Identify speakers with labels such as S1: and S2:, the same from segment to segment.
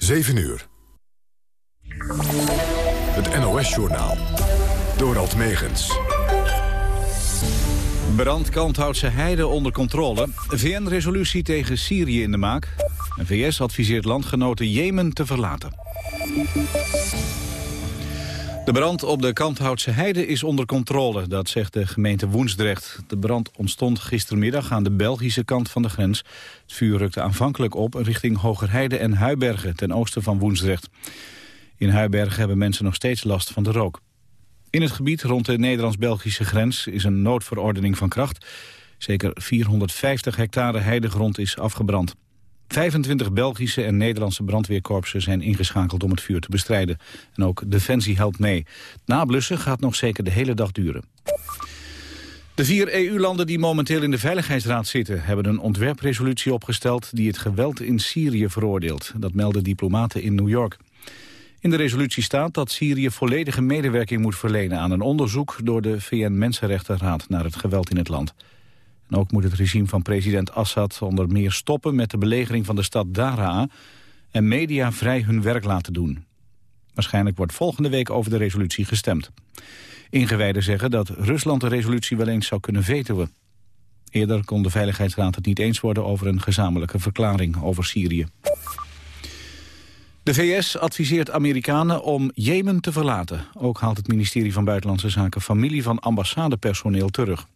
S1: 7 uur. Het NOS-journaal. Dorald Megens.
S2: Brandkanthoutse heide onder controle. VN-resolutie tegen Syrië in de maak. VS adviseert landgenoten Jemen te verlaten. De brand op de Kanthoutse Heide is onder controle, dat zegt de gemeente Woensdrecht. De brand ontstond gistermiddag aan de Belgische kant van de grens. Het vuur rukte aanvankelijk op richting Hogerheide en Huibergen ten oosten van Woensdrecht. In Huibergen hebben mensen nog steeds last van de rook. In het gebied rond de Nederlands-Belgische grens is een noodverordening van kracht. Zeker 450 hectare heidegrond is afgebrand. 25 Belgische en Nederlandse brandweerkorpsen zijn ingeschakeld om het vuur te bestrijden. En ook Defensie helpt mee. Nablussen gaat nog zeker de hele dag duren. De vier EU-landen die momenteel in de Veiligheidsraad zitten... hebben een ontwerpresolutie opgesteld die het geweld in Syrië veroordeelt. Dat melden diplomaten in New York. In de resolutie staat dat Syrië volledige medewerking moet verlenen... aan een onderzoek door de VN-Mensenrechtenraad naar het geweld in het land. En ook moet het regime van president Assad onder meer stoppen met de belegering van de stad Daraa en media vrij hun werk laten doen. Waarschijnlijk wordt volgende week over de resolutie gestemd. Ingewijden zeggen dat Rusland de resolutie wel eens zou kunnen vetoen. Eerder kon de Veiligheidsraad het niet eens worden over een gezamenlijke verklaring over Syrië. De VS adviseert Amerikanen om Jemen te verlaten. Ook haalt het ministerie van Buitenlandse Zaken familie van ambassadepersoneel terug.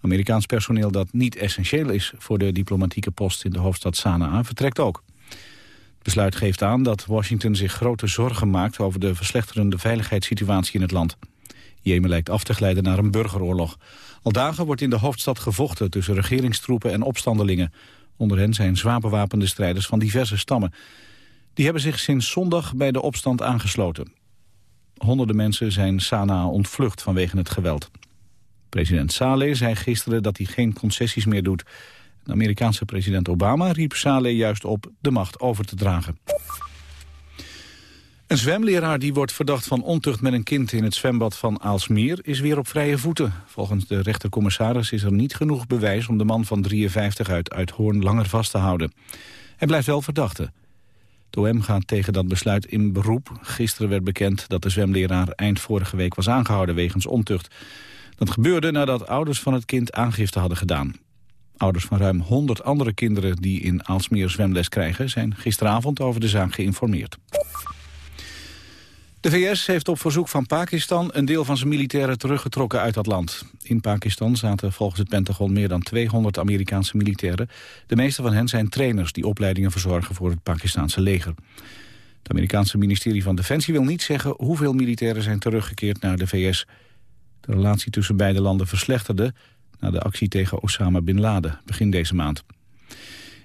S2: Amerikaans personeel dat niet essentieel is voor de diplomatieke post in de hoofdstad Sanaa vertrekt ook. Het besluit geeft aan dat Washington zich grote zorgen maakt over de verslechterende veiligheidssituatie in het land. Jemen lijkt af te glijden naar een burgeroorlog. Al dagen wordt in de hoofdstad gevochten tussen regeringstroepen en opstandelingen. Onder hen zijn zwaar bewapende strijders van diverse stammen. Die hebben zich sinds zondag bij de opstand aangesloten. Honderden mensen zijn Sanaa ontvlucht vanwege het geweld. President Saleh zei gisteren dat hij geen concessies meer doet. De Amerikaanse president Obama riep Saleh juist op de macht over te dragen. Een zwemleraar die wordt verdacht van ontucht met een kind in het zwembad van Aalsmeer is weer op vrije voeten. Volgens de rechtercommissaris is er niet genoeg bewijs om de man van 53 uit Uithoorn langer vast te houden. Hij blijft wel verdachte. De OM gaat tegen dat besluit in beroep. Gisteren werd bekend dat de zwemleraar eind vorige week was aangehouden wegens ontucht. Dat gebeurde nadat ouders van het kind aangifte hadden gedaan. Ouders van ruim 100 andere kinderen die in Aalsmeer zwemles krijgen... zijn gisteravond over de zaak geïnformeerd. De VS heeft op verzoek van Pakistan een deel van zijn militairen teruggetrokken uit dat land. In Pakistan zaten volgens het Pentagon meer dan 200 Amerikaanse militairen. De meeste van hen zijn trainers die opleidingen verzorgen voor het Pakistanse leger. Het Amerikaanse ministerie van Defensie wil niet zeggen hoeveel militairen zijn teruggekeerd naar de VS. De relatie tussen beide landen verslechterde na de actie tegen Osama Bin Laden begin deze maand.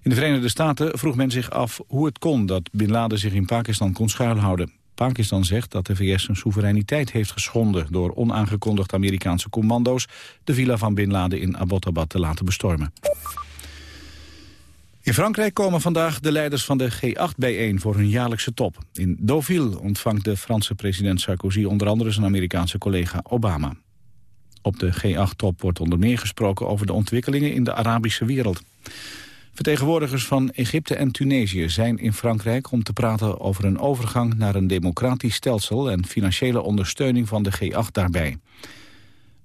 S2: In de Verenigde Staten vroeg men zich af hoe het kon dat Bin Laden zich in Pakistan kon schuilhouden. Pakistan zegt dat de VS zijn soevereiniteit heeft geschonden... door onaangekondigd Amerikaanse commando's de villa van Bin Laden in Abbottabad te laten bestormen. In Frankrijk komen vandaag de leiders van de G8 bijeen voor hun jaarlijkse top. In Deauville ontvangt de Franse president Sarkozy onder andere zijn Amerikaanse collega Obama. Op de G8-top wordt onder meer gesproken over de ontwikkelingen in de Arabische wereld. Vertegenwoordigers van Egypte en Tunesië zijn in Frankrijk om te praten over een overgang naar een democratisch stelsel en financiële ondersteuning van de G8 daarbij.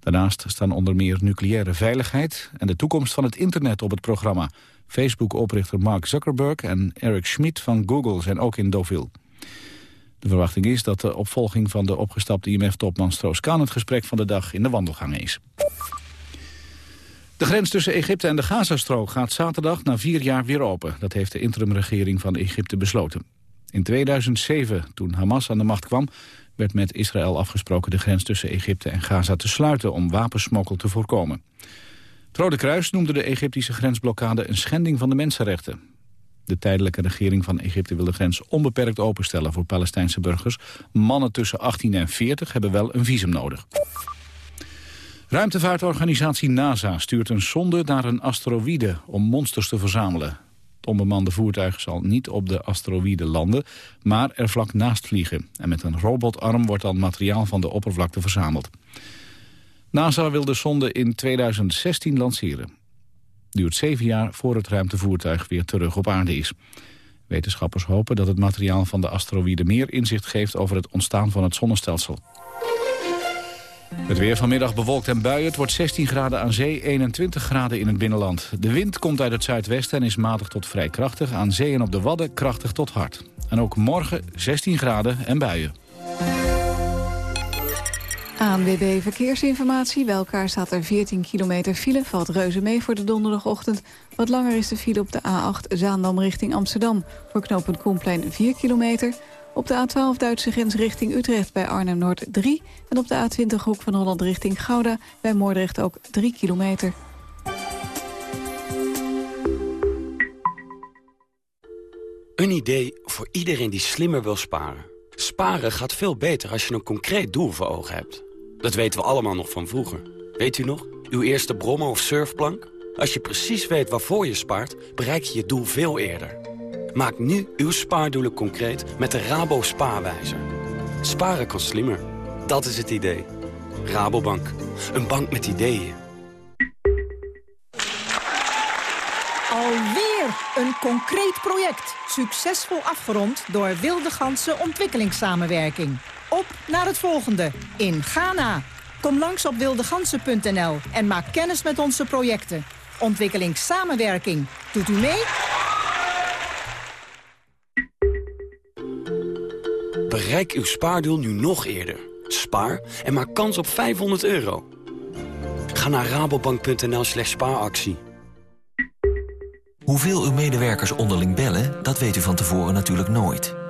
S2: Daarnaast staan onder meer nucleaire veiligheid en de toekomst van het internet op het programma. Facebook-oprichter Mark Zuckerberg en Eric Schmidt van Google zijn ook in Deauville. De verwachting is dat de opvolging van de opgestapte IMF-topman Stroos-Kahn het gesprek van de dag in de wandelgang is. De grens tussen Egypte en de Gazastrook gaat zaterdag na vier jaar weer open. Dat heeft de interimregering van Egypte besloten. In 2007, toen Hamas aan de macht kwam, werd met Israël afgesproken de grens tussen Egypte en Gaza te sluiten om wapensmokkel te voorkomen. Het Rode Kruis noemde de Egyptische grensblokkade een schending van de mensenrechten. De tijdelijke regering van Egypte wil de grens onbeperkt openstellen voor Palestijnse burgers. Mannen tussen 18 en 40 hebben wel een visum nodig. Ruimtevaartorganisatie NASA stuurt een sonde naar een asteroïde om monsters te verzamelen. Het onbemande voertuig zal niet op de asteroïde landen, maar er vlak naast vliegen. En met een robotarm wordt dan materiaal van de oppervlakte verzameld. NASA wil de sonde in 2016 lanceren duurt zeven jaar voor het ruimtevoertuig weer terug op aarde is. Wetenschappers hopen dat het materiaal van de asteroïde meer inzicht geeft over het ontstaan van het zonnestelsel. Het weer vanmiddag bewolkt en buien. Het wordt 16 graden aan zee, 21 graden in het binnenland. De wind komt uit het zuidwesten en is matig tot vrij krachtig. Aan zee en op de Wadden krachtig tot hard. En ook morgen 16 graden en buien.
S3: ANWB Verkeersinformatie. Bij elkaar staat er 14 kilometer file. Valt reuze mee voor de donderdagochtend. Wat langer is de file op de A8 Zaandam richting Amsterdam. Voor knooppunt Koenplein 4 kilometer. Op de A12 Duitse grens richting Utrecht bij Arnhem-Noord 3. En op de A20 Hoek van Holland richting Gouda bij Moordrecht ook 3 kilometer.
S4: Een idee voor iedereen die slimmer wil sparen. Sparen gaat veel beter als je een concreet doel voor ogen hebt. Dat weten we allemaal nog van vroeger. Weet u nog? Uw eerste brommer of surfplank? Als je precies weet waarvoor je spaart, bereik je je doel veel eerder. Maak nu uw spaardoelen concreet met de Rabo Spaarwijzer. Sparen kan slimmer. Dat is het idee. Rabobank. Een bank met ideeën.
S5: Alweer een concreet project. Succesvol afgerond door Wilde Ganse Ontwikkelingssamenwerking. Op naar het volgende in Ghana. Kom langs op wildegansen.nl en maak kennis met onze projecten. Ontwikkelingssamenwerking. Doet u mee?
S4: Bereik uw spaardoel nu nog eerder. Spaar en maak kans op 500 euro. Ga naar rabobank.nl slash spaaractie.
S6: Hoeveel uw medewerkers onderling bellen, dat weet u van tevoren natuurlijk nooit.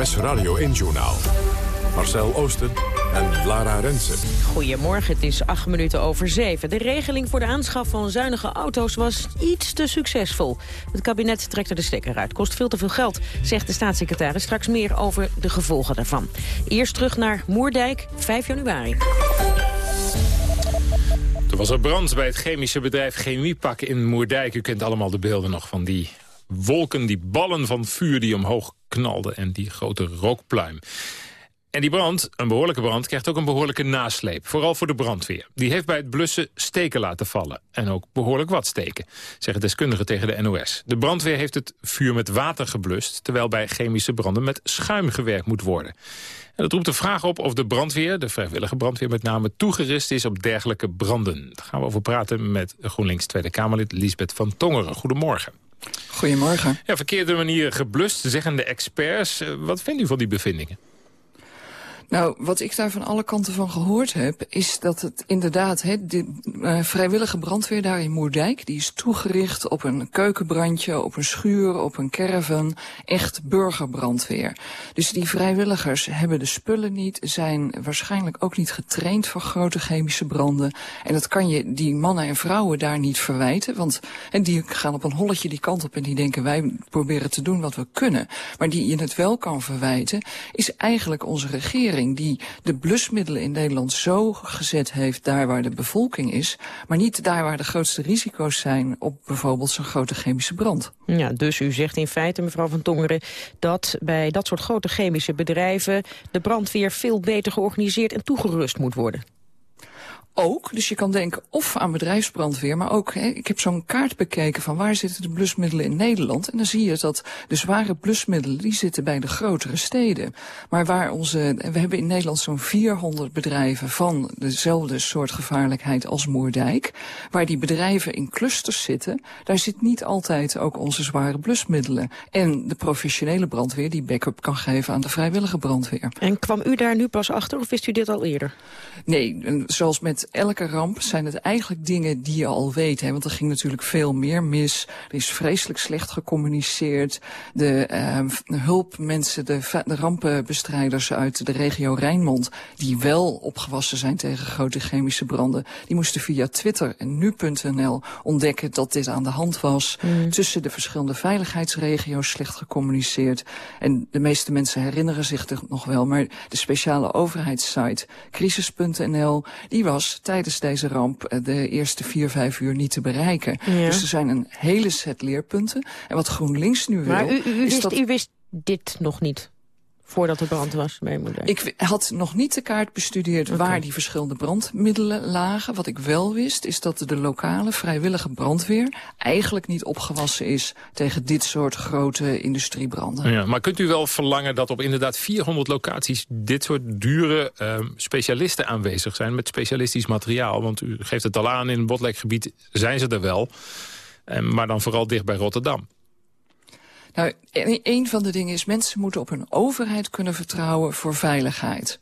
S1: NOS Radio 1-journaal. Marcel Oosten en Lara Rensen.
S7: Goedemorgen, het is acht minuten over zeven. De regeling voor de aanschaf van zuinige auto's was iets te succesvol. Het kabinet trekt er de stekker uit. Kost veel te veel geld, zegt de staatssecretaris. Straks meer over de gevolgen daarvan. Eerst terug naar Moerdijk, 5 januari.
S8: Er was er brand bij het chemische bedrijf Chemiepak in Moerdijk. U kent allemaal de beelden nog van die wolken, die ballen van vuur die omhoog knalden... en die grote rookpluim. En die brand, een behoorlijke brand, krijgt ook een behoorlijke nasleep. Vooral voor de brandweer. Die heeft bij het blussen steken laten vallen. En ook behoorlijk wat steken, zeggen deskundigen tegen de NOS. De brandweer heeft het vuur met water geblust... terwijl bij chemische branden met schuim gewerkt moet worden. En dat roept de vraag op of de brandweer, de vrijwillige brandweer met name... toegerust is op dergelijke branden. Daar gaan we over praten met GroenLinks Tweede Kamerlid Lisbeth van Tongeren. Goedemorgen.
S9: Goedemorgen.
S8: Ja, verkeerde manier geblust, zeggen de experts. Eh, Wat vindt u van die bevindingen?
S9: Nou, wat ik daar van alle kanten van gehoord heb... is dat het inderdaad, he, de uh, vrijwillige brandweer daar in Moerdijk... die is toegericht op een keukenbrandje, op een schuur, op een caravan. Echt burgerbrandweer. Dus die vrijwilligers hebben de spullen niet... zijn waarschijnlijk ook niet getraind voor grote chemische branden. En dat kan je die mannen en vrouwen daar niet verwijten. Want en die gaan op een holletje die kant op en die denken... wij proberen te doen wat we kunnen. Maar die je het wel kan verwijten... is eigenlijk onze regering die de blusmiddelen in Nederland zo gezet heeft daar waar de bevolking is, maar niet daar waar de grootste risico's zijn op bijvoorbeeld zo'n grote chemische brand.
S7: Ja, dus u zegt in feite, mevrouw Van Tongeren, dat bij dat soort grote chemische bedrijven de brandweer veel beter georganiseerd en toegerust moet worden.
S9: Ook, dus je kan denken of aan bedrijfsbrandweer, maar ook, hè, ik heb zo'n kaart bekeken van waar zitten de blusmiddelen in Nederland. En dan zie je dat de zware blusmiddelen, die zitten bij de grotere steden. Maar waar onze, we hebben in Nederland zo'n 400 bedrijven van dezelfde soort gevaarlijkheid als Moerdijk. Waar die bedrijven in clusters zitten, daar zit niet altijd ook onze zware blusmiddelen. En de professionele brandweer die backup kan geven aan de vrijwillige brandweer.
S7: En kwam u daar nu pas achter of wist u dit al eerder?
S9: Nee, zoals met elke ramp zijn het eigenlijk dingen die je al weet. Hè? Want er ging natuurlijk veel meer mis. Er is vreselijk slecht gecommuniceerd. De uh, hulpmensen, de, de rampenbestrijders uit de regio Rijnmond... die wel opgewassen zijn tegen grote chemische branden... die moesten via Twitter en nu.nl ontdekken dat dit aan de hand was. Mm. Tussen de verschillende veiligheidsregio's slecht gecommuniceerd. En de meeste mensen herinneren zich er nog wel. Maar de speciale overheidssite crisis.nl... die was tijdens deze ramp eh, de eerste vier, vijf uur niet te bereiken. Dus er zijn een hele set leerpunten. En wat GroenLinks nu wil...
S7: Maar u, u, wist, dat... u wist dit nog niet? Voordat er brand was bij moeder?
S9: Ik had nog niet de kaart bestudeerd waar die verschillende brandmiddelen lagen. Wat ik wel wist is dat de lokale vrijwillige brandweer eigenlijk niet opgewassen is tegen dit soort grote industriebranden.
S8: Ja, maar kunt u wel verlangen dat op inderdaad 400 locaties dit soort dure uh, specialisten aanwezig zijn met specialistisch materiaal? Want u geeft het al aan, in het botlekgebied zijn ze er wel, uh, maar dan vooral dicht bij Rotterdam.
S9: Nou, een van de dingen is, mensen moeten op hun overheid kunnen vertrouwen voor veiligheid.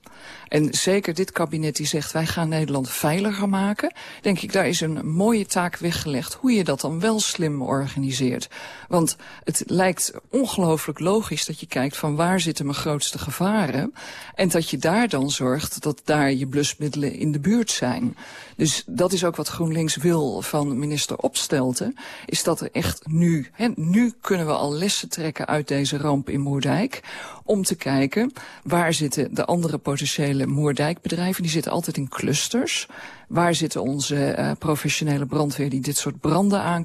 S9: En zeker dit kabinet die zegt, wij gaan Nederland veiliger maken. Denk ik, daar is een mooie taak weggelegd hoe je dat dan wel slim organiseert. Want het lijkt ongelooflijk logisch dat je kijkt van waar zitten mijn grootste gevaren. En dat je daar dan zorgt dat daar je blusmiddelen in de buurt zijn. Dus dat is ook wat GroenLinks wil van minister Opstelten. Is dat er echt nu, hè, nu kunnen we al lessen trekken uit deze ramp in Moerdijk. Om te kijken waar zitten de andere potentiële Moerdijkbedrijven. Die zitten altijd in clusters. Waar zitten onze uh, professionele brandweer die dit soort branden aan?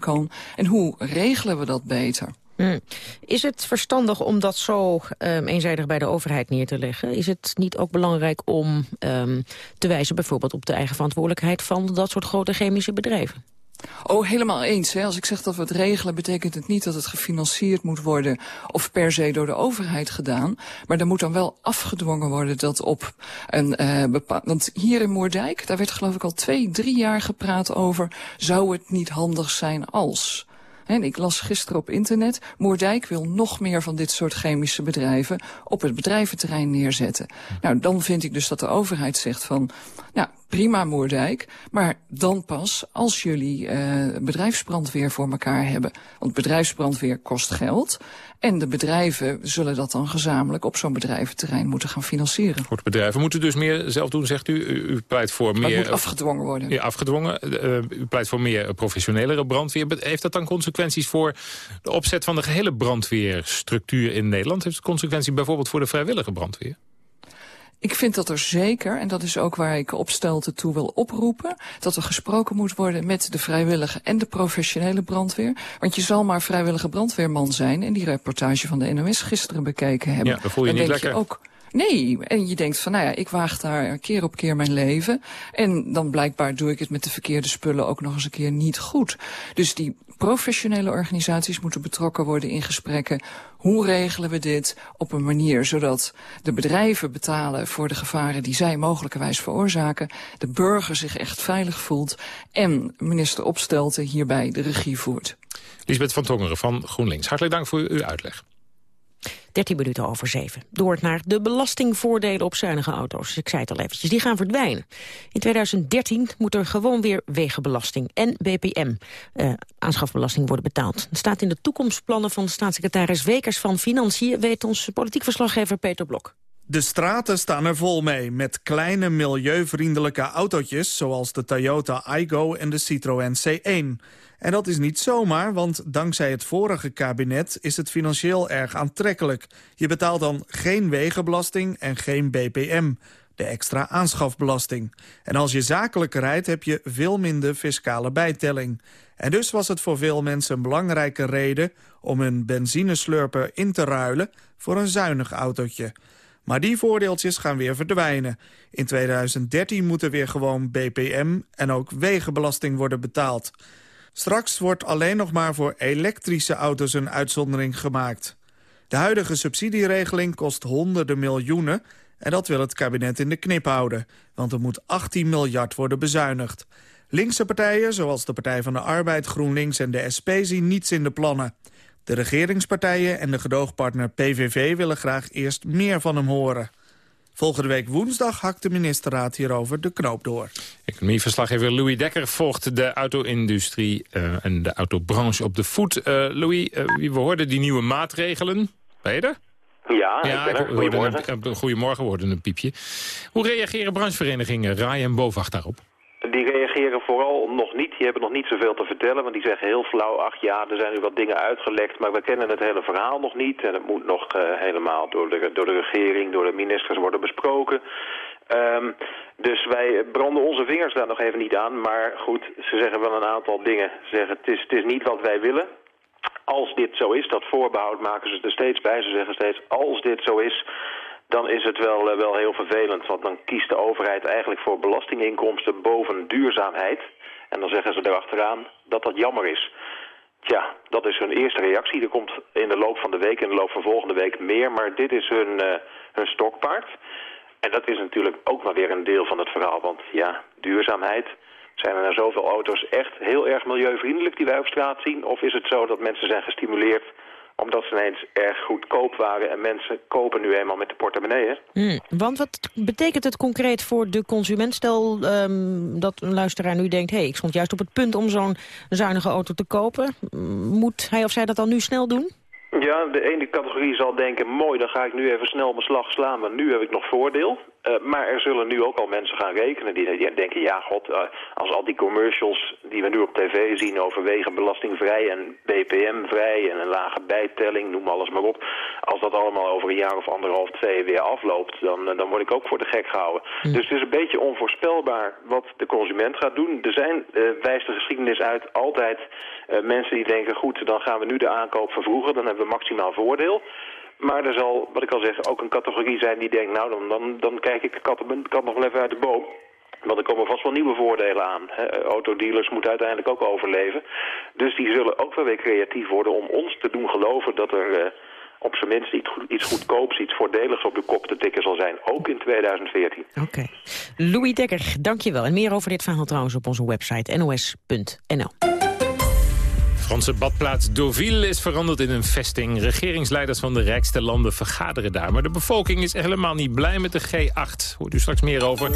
S9: En hoe regelen we dat beter?
S7: Hmm. Is het verstandig om dat zo um, eenzijdig bij de overheid neer te leggen? Is het niet ook belangrijk om um, te wijzen bijvoorbeeld op de eigen verantwoordelijkheid van dat soort grote chemische bedrijven?
S9: Oh, helemaal eens. Hè. Als ik zeg dat we het regelen, betekent het niet dat het gefinancierd moet worden of per se door de overheid gedaan. Maar er moet dan wel afgedwongen worden dat op een uh, bepaald... Want hier in Moerdijk, daar werd geloof ik al twee, drie jaar gepraat over... zou het niet handig zijn als... En ik las gisteren op internet, Moerdijk wil nog meer van dit soort chemische bedrijven op het bedrijventerrein neerzetten. Nou, dan vind ik dus dat de overheid zegt van, nou, prima Moerdijk, maar dan pas als jullie uh, bedrijfsbrandweer voor elkaar hebben. Want bedrijfsbrandweer kost geld en de bedrijven zullen dat dan gezamenlijk op zo'n bedrijventerrein moeten gaan financieren.
S8: Goed, bedrijven moeten dus meer zelf doen, zegt u. U, pleit voor meer...
S9: moet afgedwongen worden.
S8: Ja, afgedwongen. Uh, u pleit voor meer professionelere brandweer. Heeft dat dan consequenties voor de opzet van de gehele brandweerstructuur in Nederland? Heeft het consequenties bijvoorbeeld voor de vrijwillige brandweer?
S9: Ik vind dat er zeker, en dat is ook waar ik opstelte toe wil oproepen... dat er gesproken moet worden met de vrijwillige en de professionele brandweer. Want je zal maar vrijwillige brandweerman zijn... en die reportage van de NOS gisteren bekeken hebben.
S8: Ja, dan voel je niet lekker. Je ook,
S9: Nee, en je denkt van, nou ja, ik waag daar keer op keer mijn leven. En dan blijkbaar doe ik het met de verkeerde spullen ook nog eens een keer niet goed. Dus die professionele organisaties moeten betrokken worden in gesprekken. Hoe regelen we dit op een manier zodat de bedrijven betalen voor de gevaren die zij mogelijkerwijs veroorzaken, de burger zich echt veilig voelt en minister Opstelten hierbij de regie voert.
S8: Lisbeth van Tongeren van GroenLinks, hartelijk dank voor uw uitleg.
S7: 13 minuten over 7. Door naar de belastingvoordelen op zuinige auto's. Ik zei het al eventjes, die gaan verdwijnen. In 2013 moet er gewoon weer wegenbelasting en BPM, eh, aanschafbelasting, worden betaald. Het staat in de toekomstplannen van staatssecretaris Wekers van Financiën, weet onze politiek verslaggever Peter Blok.
S10: De straten staan er vol mee, met kleine milieuvriendelijke autootjes... zoals de Toyota Igo en de Citroën C1. En dat is niet zomaar, want dankzij het vorige kabinet is het financieel erg aantrekkelijk. Je betaalt dan geen wegenbelasting en geen BPM, de extra aanschafbelasting. En als je zakelijk rijdt heb je veel minder fiscale bijtelling. En dus was het voor veel mensen een belangrijke reden om hun benzineslurper in te ruilen voor een zuinig autootje. Maar die voordeeltjes gaan weer verdwijnen. In 2013 moet er weer gewoon BPM en ook wegenbelasting worden betaald. Straks wordt alleen nog maar voor elektrische auto's een uitzondering gemaakt. De huidige subsidieregeling kost honderden miljoenen... en dat wil het kabinet in de knip houden. Want er moet 18 miljard worden bezuinigd. Linkse partijen, zoals de Partij van de Arbeid, GroenLinks en de SP... zien niets in de plannen. De regeringspartijen en de gedoogpartner PVV willen graag eerst meer van hem horen. Volgende week woensdag hakt de ministerraad hierover de knoop door.
S8: Economieverslaggever Louis Dekker volgt de auto-industrie uh, en de autobranche op de voet. Uh, Louis, uh, we hoorden die nieuwe maatregelen. Ben je er?
S11: Ja, ja ik ben er. Goedemorgen.
S8: Een, goedemorgen, hoorde een piepje. Hoe reageren brancheverenigingen RAI en BOVAG daarop?
S11: Die reageren vooral nog niet. Die hebben nog niet zoveel te vertellen. Want die zeggen heel flauw, ach ja, er zijn nu wat dingen uitgelekt. Maar we kennen het hele verhaal nog niet. En het moet nog uh, helemaal door de, door de regering, door de ministers worden besproken. Um, dus wij branden onze vingers daar nog even niet aan. Maar goed, ze zeggen wel een aantal dingen. Ze zeggen, het is, het is niet wat wij willen. Als dit zo is, dat voorbehoud maken ze er steeds bij. Ze zeggen steeds, als dit zo is, dan is het wel, uh, wel heel vervelend. Want dan kiest de overheid eigenlijk voor belastinginkomsten boven duurzaamheid. En dan zeggen ze erachteraan dat dat jammer is. Tja, dat is hun eerste reactie. Er komt in de loop van de week, in de loop van volgende week meer. Maar dit is hun, uh, hun stokpaard. En dat is natuurlijk ook maar weer een deel van het verhaal. Want ja, duurzaamheid. Zijn er nou zoveel auto's echt heel erg milieuvriendelijk die wij op straat zien? Of is het zo dat mensen zijn gestimuleerd omdat ze ineens erg goedkoop waren en mensen kopen nu eenmaal met de portemonnee.
S7: Mm, want wat betekent het concreet voor de consument? Stel um, dat een luisteraar nu denkt, hé, hey, ik stond juist op het punt om zo'n zuinige auto te kopen. Moet hij of zij dat dan nu snel doen?
S11: Ja, de ene categorie zal denken, mooi, dan ga ik nu even snel mijn slag slaan, want nu heb ik nog voordeel. Uh, maar er zullen nu ook al mensen gaan rekenen die, die denken, ja god, uh, als al die commercials die we nu op tv zien over wegenbelastingvrij en BPM-vrij en een lage bijtelling, noem alles maar op. Als dat allemaal over een jaar of anderhalf, twee weer afloopt, dan, uh, dan word ik ook voor de gek gehouden. Mm. Dus het is een beetje onvoorspelbaar wat de consument gaat doen. Er zijn, wijst de geschiedenis uit, altijd mensen die denken, goed, dan gaan we nu de aankoop vervroegen, dan hebben we maximaal voordeel. Maar er zal, wat ik al zeg, ook een categorie zijn die denkt... nou, dan, dan, dan kijk ik de kat, nog wel even uit de boom. Want er komen vast wel nieuwe voordelen aan. Autodealers moeten uiteindelijk ook overleven. Dus die zullen ook wel weer creatief worden om ons te doen geloven... dat er uh, op zijn minst iets, goed, iets goedkoops, iets voordeligs op de kop te tikken zal zijn. Ook in 2014.
S7: Oké. Louis Dekker, dankjewel. En meer over dit verhaal trouwens op onze website nos.nl.
S8: Franse badplaats Deauville is veranderd in een vesting. Regeringsleiders van de rijkste landen vergaderen daar. Maar de bevolking is helemaal niet blij met de G8. Hoort u straks meer over.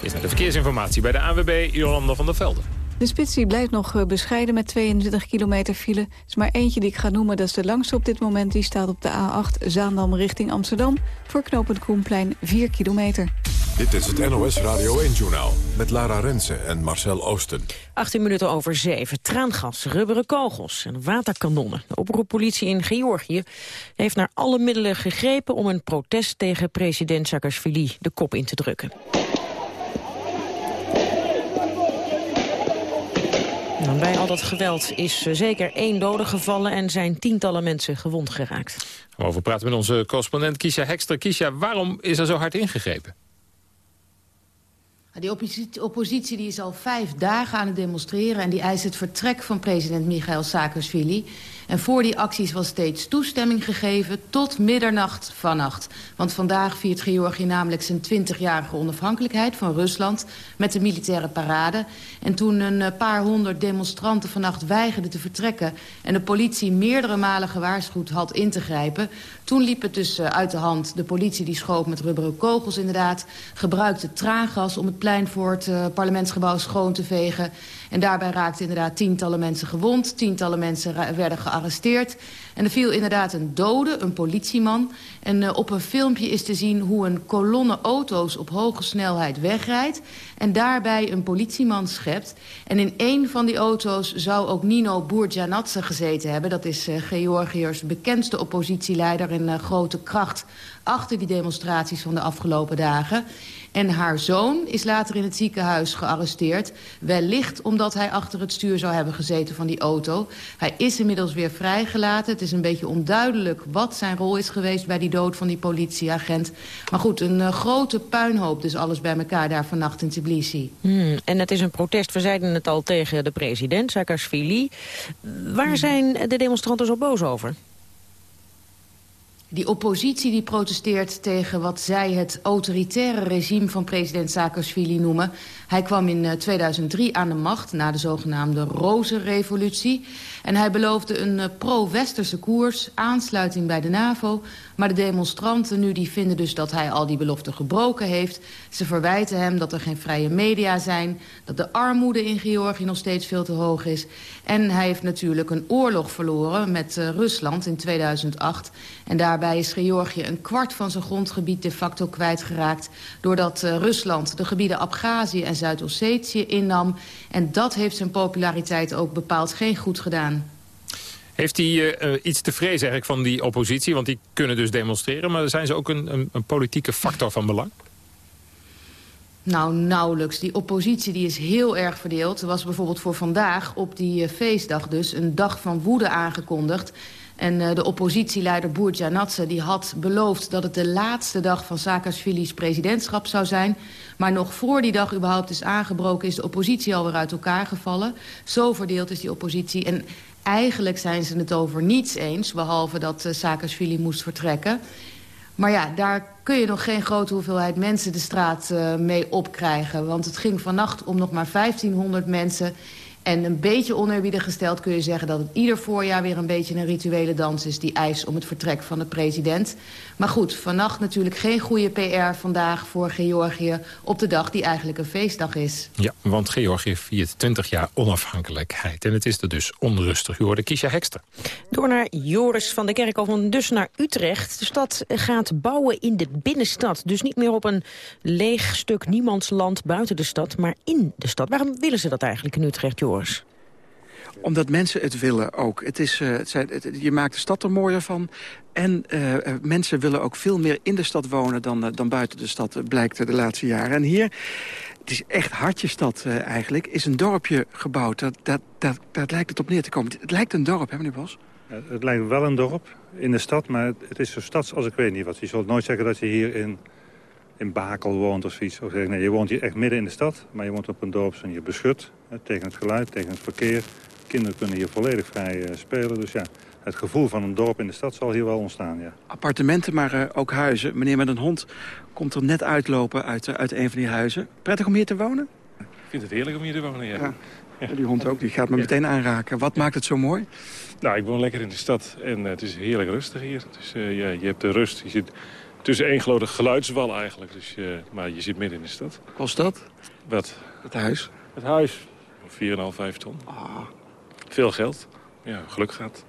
S8: Is naar de verkeersinformatie bij de ANWB Jolanda van der Velde.
S3: De spits blijft nog eh, bescheiden met 22 kilometer file. Er is maar eentje die ik ga noemen, dat is de langste op dit moment. Die staat op de A8 Zaandam richting Amsterdam. Voor knooppunt Koenplein 4 kilometer.
S1: Dit is het NOS Radio 1-journaal met Lara Rensen en Marcel Oosten.
S7: 18 minuten over 7. Traangas, rubberen kogels en waterkanonnen. De oproeppolitie in Georgië heeft naar alle middelen gegrepen... om een protest tegen president Saakashvili de kop in te drukken. Nou, bij al dat geweld is zeker één dode gevallen... en zijn tientallen mensen gewond geraakt.
S8: We over praten met onze correspondent Kisha Hekster. Kisha, waarom is er zo hard ingegrepen?
S12: Die oppositie, oppositie die is al vijf dagen aan het demonstreren... en die eist het vertrek van president Michail Saakashvili. En voor die acties was steeds toestemming gegeven tot middernacht vannacht. Want vandaag viert Georgië namelijk zijn 20-jarige onafhankelijkheid van Rusland... met de militaire parade. En toen een paar honderd demonstranten vannacht weigerden te vertrekken... en de politie meerdere malen gewaarschuwd had in te grijpen... toen liep het dus uit de hand. De politie die schoot met rubberen kogels inderdaad... gebruikte traangas om het plein voor het uh, parlementsgebouw schoon te vegen... En daarbij raakten inderdaad tientallen mensen gewond. Tientallen mensen werden gearresteerd. En er viel inderdaad een dode, een politieman. En uh, op een filmpje is te zien hoe een kolonne auto's op hoge snelheid wegrijdt. En daarbij een politieman schept. En in één van die auto's zou ook Nino Bourjanadze gezeten hebben. Dat is uh, Georgiërs bekendste oppositieleider in uh, grote kracht achter die demonstraties van de afgelopen dagen. En haar zoon is later in het ziekenhuis gearresteerd. Wellicht omdat hij achter het stuur zou hebben gezeten van die auto. Hij is inmiddels weer vrijgelaten. Het is een beetje onduidelijk wat zijn rol is geweest... bij die dood van die politieagent. Maar goed, een uh, grote puinhoop dus alles bij elkaar daar vannacht in Tbilisi.
S7: Hmm, en het is een protest, we zeiden het al tegen de president, Saakashvili. Waar hmm. zijn de demonstranten zo boos over?
S12: Die oppositie die protesteert tegen wat zij het autoritaire regime van president Saakashvili noemen. Hij kwam in 2003 eh, aan de macht na de zogenaamde Rozenrevolutie. En hij beloofde een eh, pro-westerse koers, aansluiting bij de NAVO. Maar de demonstranten nu die vinden dus dat hij al die beloften gebroken heeft. Ze verwijten hem dat er geen vrije media zijn. Dat de armoede in Georgië nog steeds veel te hoog is. En hij heeft natuurlijk een oorlog verloren met uh, Rusland in 2008. En daarbij is Georgië een kwart van zijn grondgebied de facto kwijtgeraakt... doordat uh, Rusland de gebieden Abhazie en Zuid-Ossetië innam. En dat heeft zijn populariteit ook bepaald geen goed gedaan.
S8: Heeft hij uh, iets te vrezen eigenlijk van die oppositie? Want die kunnen dus demonstreren, maar zijn ze ook een, een, een politieke factor van belang?
S12: Nou, nauwelijks. Die oppositie die is heel erg verdeeld. Er was bijvoorbeeld voor vandaag op die uh, feestdag dus een dag van woede aangekondigd. En uh, de oppositieleider Boerjanatse die had beloofd dat het de laatste dag van Saakashvili's presidentschap zou zijn. Maar nog voor die dag überhaupt is aangebroken is de oppositie alweer uit elkaar gevallen. Zo verdeeld is die oppositie. En eigenlijk zijn ze het over niets eens, behalve dat uh, Saakashvili moest vertrekken. Maar ja, daar kun je nog geen grote hoeveelheid mensen de straat uh, mee opkrijgen. Want het ging vannacht om nog maar 1500 mensen en een beetje oneerbiedig gesteld kun je zeggen dat het ieder voorjaar weer een beetje een rituele dans is... die eis om het vertrek van de president. Maar goed, vannacht natuurlijk geen goede PR vandaag voor Georgië... op de dag die eigenlijk een feestdag is.
S8: Ja, want Georgië viert 20 jaar onafhankelijkheid. En het is er dus onrustig. U hoorde Kiesja Hekster.
S7: Door naar Joris van de Kerkhof, dus naar Utrecht. De stad gaat bouwen in de binnenstad. Dus niet meer op een leeg stuk niemandsland buiten de stad, maar in de stad. Waarom willen ze dat eigenlijk in Utrecht, Joris?
S13: Omdat mensen het willen ook. Het is, uh, het zijn, je maakt de stad er mooier van. En uh, mensen willen ook veel meer in de stad wonen dan, uh, dan buiten de stad, blijkt de laatste jaren. En hier, het is echt hartjestad eigenlijk, is een dorpje gebouwd. Dat, dat, dat, dat lijkt het op neer te komen. Het lijkt een dorp, hè meneer Bos?
S14: het lijkt wel een dorp in de stad, maar het is zo stads als ik weet niet wat. Je zult nooit zeggen dat je hier in in Bakel woont of zoiets. Of nee, je woont hier echt midden in de stad, maar je woont op een dorp en je beschut hè, tegen het geluid, tegen het verkeer. Kinderen kunnen hier volledig vrij uh, spelen. Dus ja, het gevoel van een dorp in de stad zal hier wel ontstaan, ja.
S13: Appartementen, maar uh, ook huizen. Meneer met een hond komt er net uitlopen uit, uh, uit een van die huizen. Prettig om hier te wonen?
S14: Ik vind het heerlijk om hier te wonen, ja. ja.
S13: ja. Die hond ook, die gaat me meteen aanraken. Wat maakt het zo mooi?
S14: Nou, ik woon lekker in de stad en het is heerlijk rustig hier. Dus, ja, je hebt de rust, je zit tussen één grote geluidswal eigenlijk. Dus, maar je zit midden in de stad.
S13: Kost dat?
S14: Wat?
S13: Het huis?
S14: Het huis. 4,5, 5 ton.
S13: Ah.
S14: Veel geld. Ja, geluk gaat.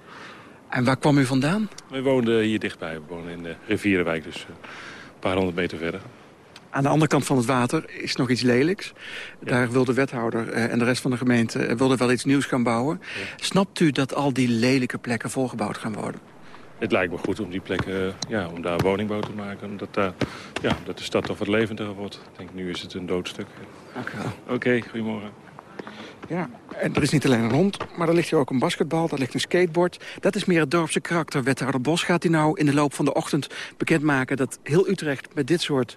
S13: En waar kwam u vandaan?
S14: We woonden hier dichtbij. We wonen in de Rivierenwijk, dus uh, een paar honderd meter verder.
S13: Aan de andere kant van het water is nog iets lelijks. Ja. Daar wil de wethouder uh, en de rest van de gemeente wilde wel iets nieuws gaan bouwen. Ja. Snapt u dat al die lelijke plekken volgebouwd gaan worden?
S14: Het lijkt me goed om die plekken, ja, om daar woningbouw te maken. Omdat, daar, ja, dat de stad toch wat levendiger wordt. Ik denk, nu is het een doodstuk.
S13: Dank u wel.
S14: Oké, okay, goedemorgen.
S13: Ja, en er is niet alleen een hond, maar er ligt hier ook een basketbal, er ligt een skateboard. Dat is meer het dorpse karakter. Wethouder Bos gaat hij nou in de loop van de ochtend bekendmaken... dat heel Utrecht met dit soort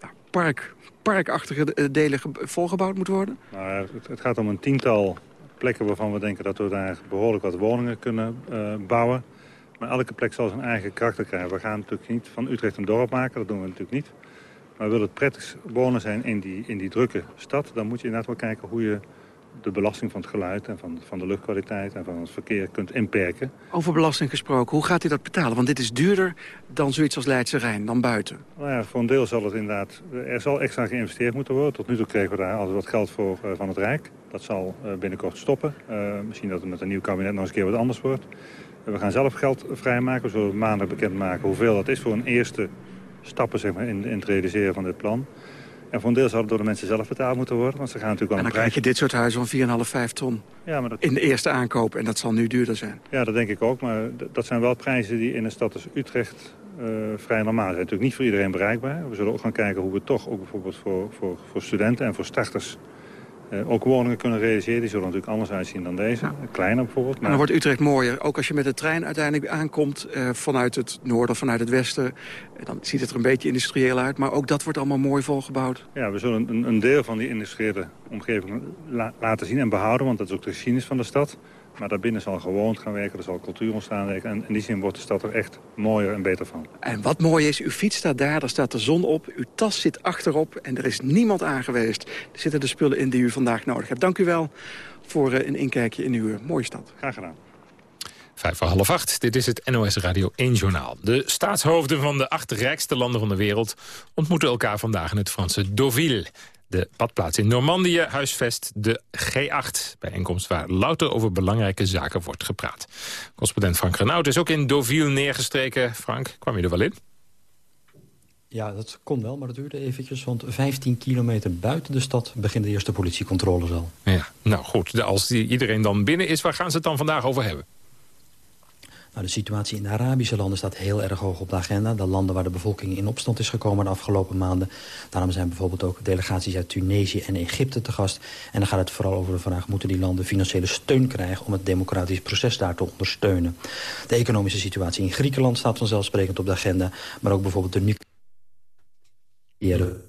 S13: nou, park, parkachtige delen volgebouwd moet worden?
S14: Nou, het, het, gaat om een tiental plekken waarvan we denken dat we daar behoorlijk wat woningen kunnen uh, bouwen. Maar elke plek zal zijn eigen karakter krijgen. We gaan natuurlijk niet van Utrecht een dorp maken, dat doen we natuurlijk niet. Maar we willen het prettig wonen zijn in die, in die drukke stad. Dan moet je inderdaad wel kijken hoe je de belasting van het geluid... en van, van de luchtkwaliteit en van het verkeer kunt inperken.
S13: Over belasting gesproken, hoe gaat u dat betalen? Want dit is duurder dan zoiets als Leidse Rijn, dan buiten.
S14: Nou ja, voor een deel zal het inderdaad... Er zal extra geïnvesteerd moeten worden. Tot nu toe kregen we daar altijd wat geld voor uh, van het Rijk. Dat zal uh, binnenkort stoppen. Uh, misschien dat het met een nieuw kabinet nog eens een keer wat anders wordt. We gaan zelf geld vrijmaken. We zullen maandag bekendmaken hoeveel dat is voor een eerste stappen zeg maar, in, in het realiseren van dit plan. En voor een deel zal het door de mensen zelf betaald moeten worden. Want ze gaan natuurlijk
S13: en dan krijg je dit soort huizen van 4,5, 5 ton ja, maar dat... in de eerste aankoop. En dat zal nu duurder zijn.
S14: Ja, dat denk ik ook. Maar dat zijn wel prijzen die in een stad als Utrecht vrij normaal. Zijn natuurlijk niet voor iedereen bereikbaar. We zullen ook gaan kijken hoe we toch ook bijvoorbeeld voor, voor, voor studenten en voor starters uh, ook woningen kunnen realiseren. Die zullen natuurlijk anders uitzien dan deze. Kleiner bijvoorbeeld. Maar...
S13: En dan wordt Utrecht mooier. Ook als je met de trein uiteindelijk aankomt uh, vanuit het noorden of vanuit het westen. Dan ziet het er een beetje industrieel uit. Maar ook dat wordt allemaal mooi volgebouwd.
S14: Ja, we zullen een, een deel van die industriële omgeving la laten zien en behouden. Want dat is ook de geschiedenis van de stad. Maar daarbinnen zal gewoond gaan werken, er zal cultuur ontstaan. En in die zin wordt de stad er echt mooier en beter van.
S13: En wat mooi is, uw fiets staat daar, daar staat de zon op. Uw tas zit achterop en er is niemand aangeweest. Er zitten de spullen in die u vandaag nodig hebt. Dank u wel voor een inkijkje in uw mooie stad.
S14: Graag gedaan.
S8: Vijf voor half acht, dit is het NOS Radio 1 Journaal. De staatshoofden van de acht rijkste landen van de wereld... ontmoeten elkaar vandaag in het Franse Deauville. De badplaats in Normandië huisvest de G8. Bijeenkomst waar louter over belangrijke zaken wordt gepraat. Correspondent Frank Renaud is ook in Deauville neergestreken. Frank, kwam je er wel in?
S15: Ja, dat kon wel, maar dat duurde eventjes. Want 15 kilometer buiten de stad begint de eerste politiecontroles al.
S8: Ja, nou goed. Als iedereen dan binnen is, waar gaan ze het dan vandaag over hebben?
S15: Nou, de situatie in de Arabische landen staat heel erg hoog op de agenda. De landen waar de bevolking in opstand is gekomen de afgelopen maanden. Daarom zijn bijvoorbeeld ook delegaties uit Tunesië en Egypte te gast. En dan gaat het vooral over de vraag... moeten die landen financiële steun krijgen... om het democratisch proces daar te ondersteunen. De economische situatie in Griekenland staat vanzelfsprekend op de agenda. Maar ook bijvoorbeeld de nucleaire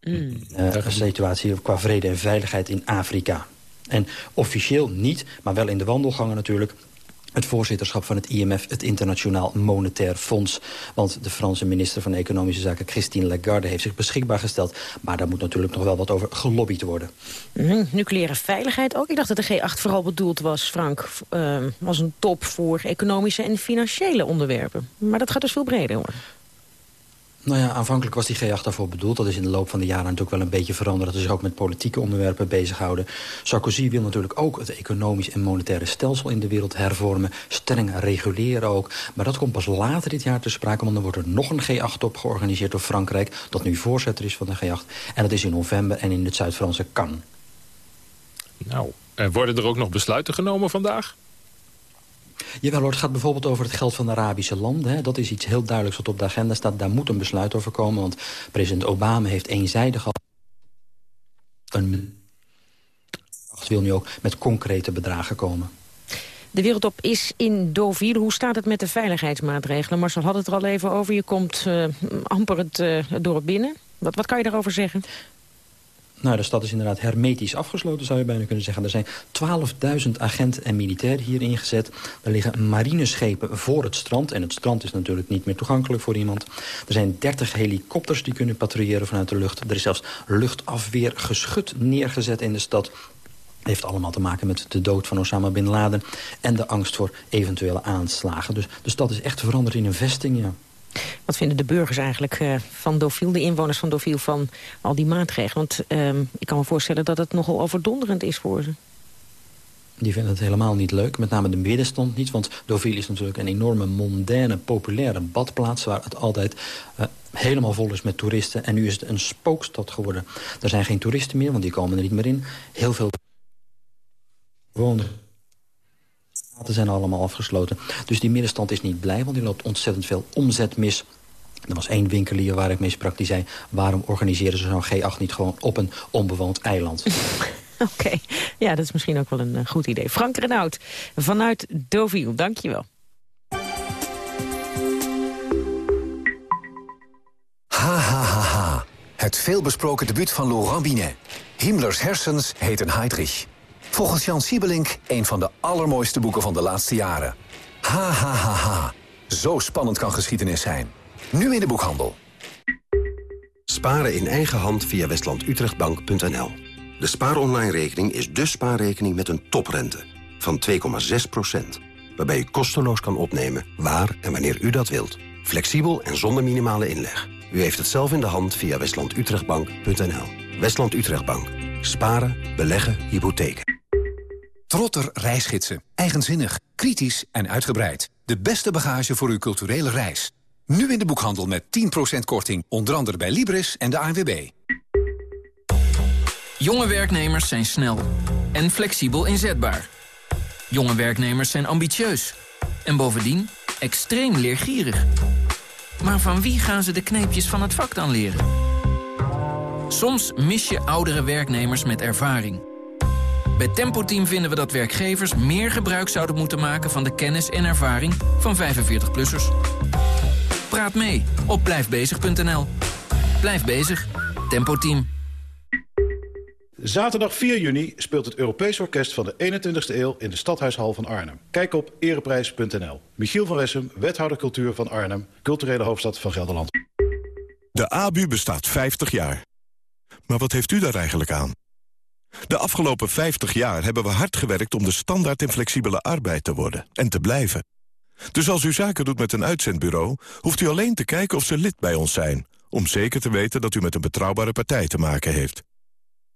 S15: mm, uh, situatie qua vrede en veiligheid in Afrika. En officieel niet, maar wel in de wandelgangen natuurlijk het voorzitterschap van het IMF, het Internationaal Monetair Fonds. Want de Franse minister van Economische Zaken, Christine Lagarde... heeft zich beschikbaar gesteld. Maar daar moet natuurlijk nog wel wat over gelobbyd worden.
S7: Mm, nucleaire veiligheid ook? Ik dacht dat de G8 vooral bedoeld was, Frank... Uh, als een top voor economische en financiële onderwerpen. Maar dat gaat dus veel breder worden.
S15: Nou ja, aanvankelijk was die G8 daarvoor bedoeld. Dat is in de loop van de jaren natuurlijk wel een beetje veranderd. Dat ze zich ook met politieke onderwerpen bezighouden. Sarkozy wil natuurlijk ook het economisch en monetaire stelsel in de wereld hervormen. Streng reguleren ook. Maar dat komt pas later dit jaar te sprake. Want dan wordt er nog een G8-top georganiseerd door Frankrijk. Dat nu voorzitter is van de G8. En dat is in november en in het Zuid-Franse Cannes.
S8: Nou, worden er ook nog besluiten genomen vandaag?
S15: Jawel hoor, het gaat bijvoorbeeld over het geld van de Arabische landen. Hè. Dat is iets heel duidelijks wat op de agenda staat. Daar moet een besluit over komen, want president Obama heeft eenzijdig al... een wil nu ook met concrete bedragen komen.
S7: De wereldtop is in Deauville. Hoe staat het met de veiligheidsmaatregelen? Marcel had het er al even over. Je komt uh, amper het, uh, dorp binnen. Wat, wat kan je daarover zeggen?
S15: Nou, de stad is inderdaad hermetisch afgesloten, zou je bijna kunnen zeggen. Er zijn 12.000 agenten en militairen hier ingezet. Er liggen marineschepen voor het strand. En het strand is natuurlijk niet meer toegankelijk voor iemand. Er zijn 30 helikopters die kunnen patrouilleren vanuit de lucht. Er is zelfs luchtafweer geschut neergezet in de stad heeft allemaal te maken met de dood van Osama Bin Laden... en de angst voor eventuele aanslagen. Dus de stad is echt veranderd in een vesting, ja.
S7: Wat vinden de burgers eigenlijk uh, van Dofiel, de inwoners van Dofiel, van al die maatregelen? Want uh, ik kan me voorstellen dat het nogal overdonderend is voor ze.
S15: Die vinden het helemaal niet leuk, met name de middenstand niet. Want Deauville is natuurlijk een enorme mondaine, populaire badplaats... waar het altijd uh, helemaal vol is met toeristen. En nu is het een spookstad geworden. Er zijn geen toeristen meer, want die komen er niet meer in. Heel veel wonen straten zijn allemaal afgesloten. Dus die middenstand is niet blij, want die loopt ontzettend veel omzet mis. Er was één winkelier waar ik mee sprak, die zei... waarom organiseren ze zo'n G8 niet gewoon op een onbewoond eiland?
S7: Oké, ja, dat is misschien ook wel een uh, goed idee. Frank Renaud vanuit Deauville, dankjewel.
S16: Ha, ha, ha, ha. Het veelbesproken debuut van Laurent Binet. Himmlers hersens heten Heydrich. Volgens Jan Siebelink een van de allermooiste boeken van de laatste jaren. Ha, ha, ha, ha. Zo spannend kan geschiedenis zijn. Nu in de boekhandel.
S17: Sparen in eigen hand via westlandutrechtbank.nl. De spaaronline-rekening is de spaarrekening met een toprente van 2,6% waarbij u kosteloos kan opnemen waar en wanneer u dat wilt. Flexibel en zonder minimale inleg. U heeft het zelf in de hand via westlandutrechtbank.nl. Westland Utrechtbank. Sparen, beleggen, hypotheken.
S16: Trotter reisgidsen. Eigenzinnig, kritisch en uitgebreid. De beste bagage voor uw culturele reis. Nu in de boekhandel met 10% korting. Onder andere bij Libris en de ANWB.
S18: Jonge werknemers zijn snel en flexibel inzetbaar. Jonge werknemers zijn ambitieus. En bovendien extreem leergierig. Maar van wie gaan ze de kneepjes van het vak dan leren? Soms mis je oudere werknemers met ervaring. Bij Tempo Team vinden we dat werkgevers meer gebruik zouden moeten maken... van de kennis en ervaring van 45-plussers. Praat mee op blijfbezig.nl. Blijf bezig. Tempo Team.
S19: Zaterdag 4 juni speelt het Europees Orkest van de 21ste eeuw in de Stadhuishal van Arnhem. Kijk op ereprijs.nl. Michiel van Wessem, wethouder cultuur van Arnhem, culturele hoofdstad van Gelderland.
S20: De ABU bestaat 50 jaar. Maar wat heeft u daar eigenlijk aan? De afgelopen 50 jaar hebben we hard gewerkt om de standaard in flexibele arbeid te worden en te blijven. Dus als u zaken doet met een uitzendbureau, hoeft u alleen te kijken of ze lid bij ons zijn, om zeker te weten dat u met een betrouwbare partij te maken heeft.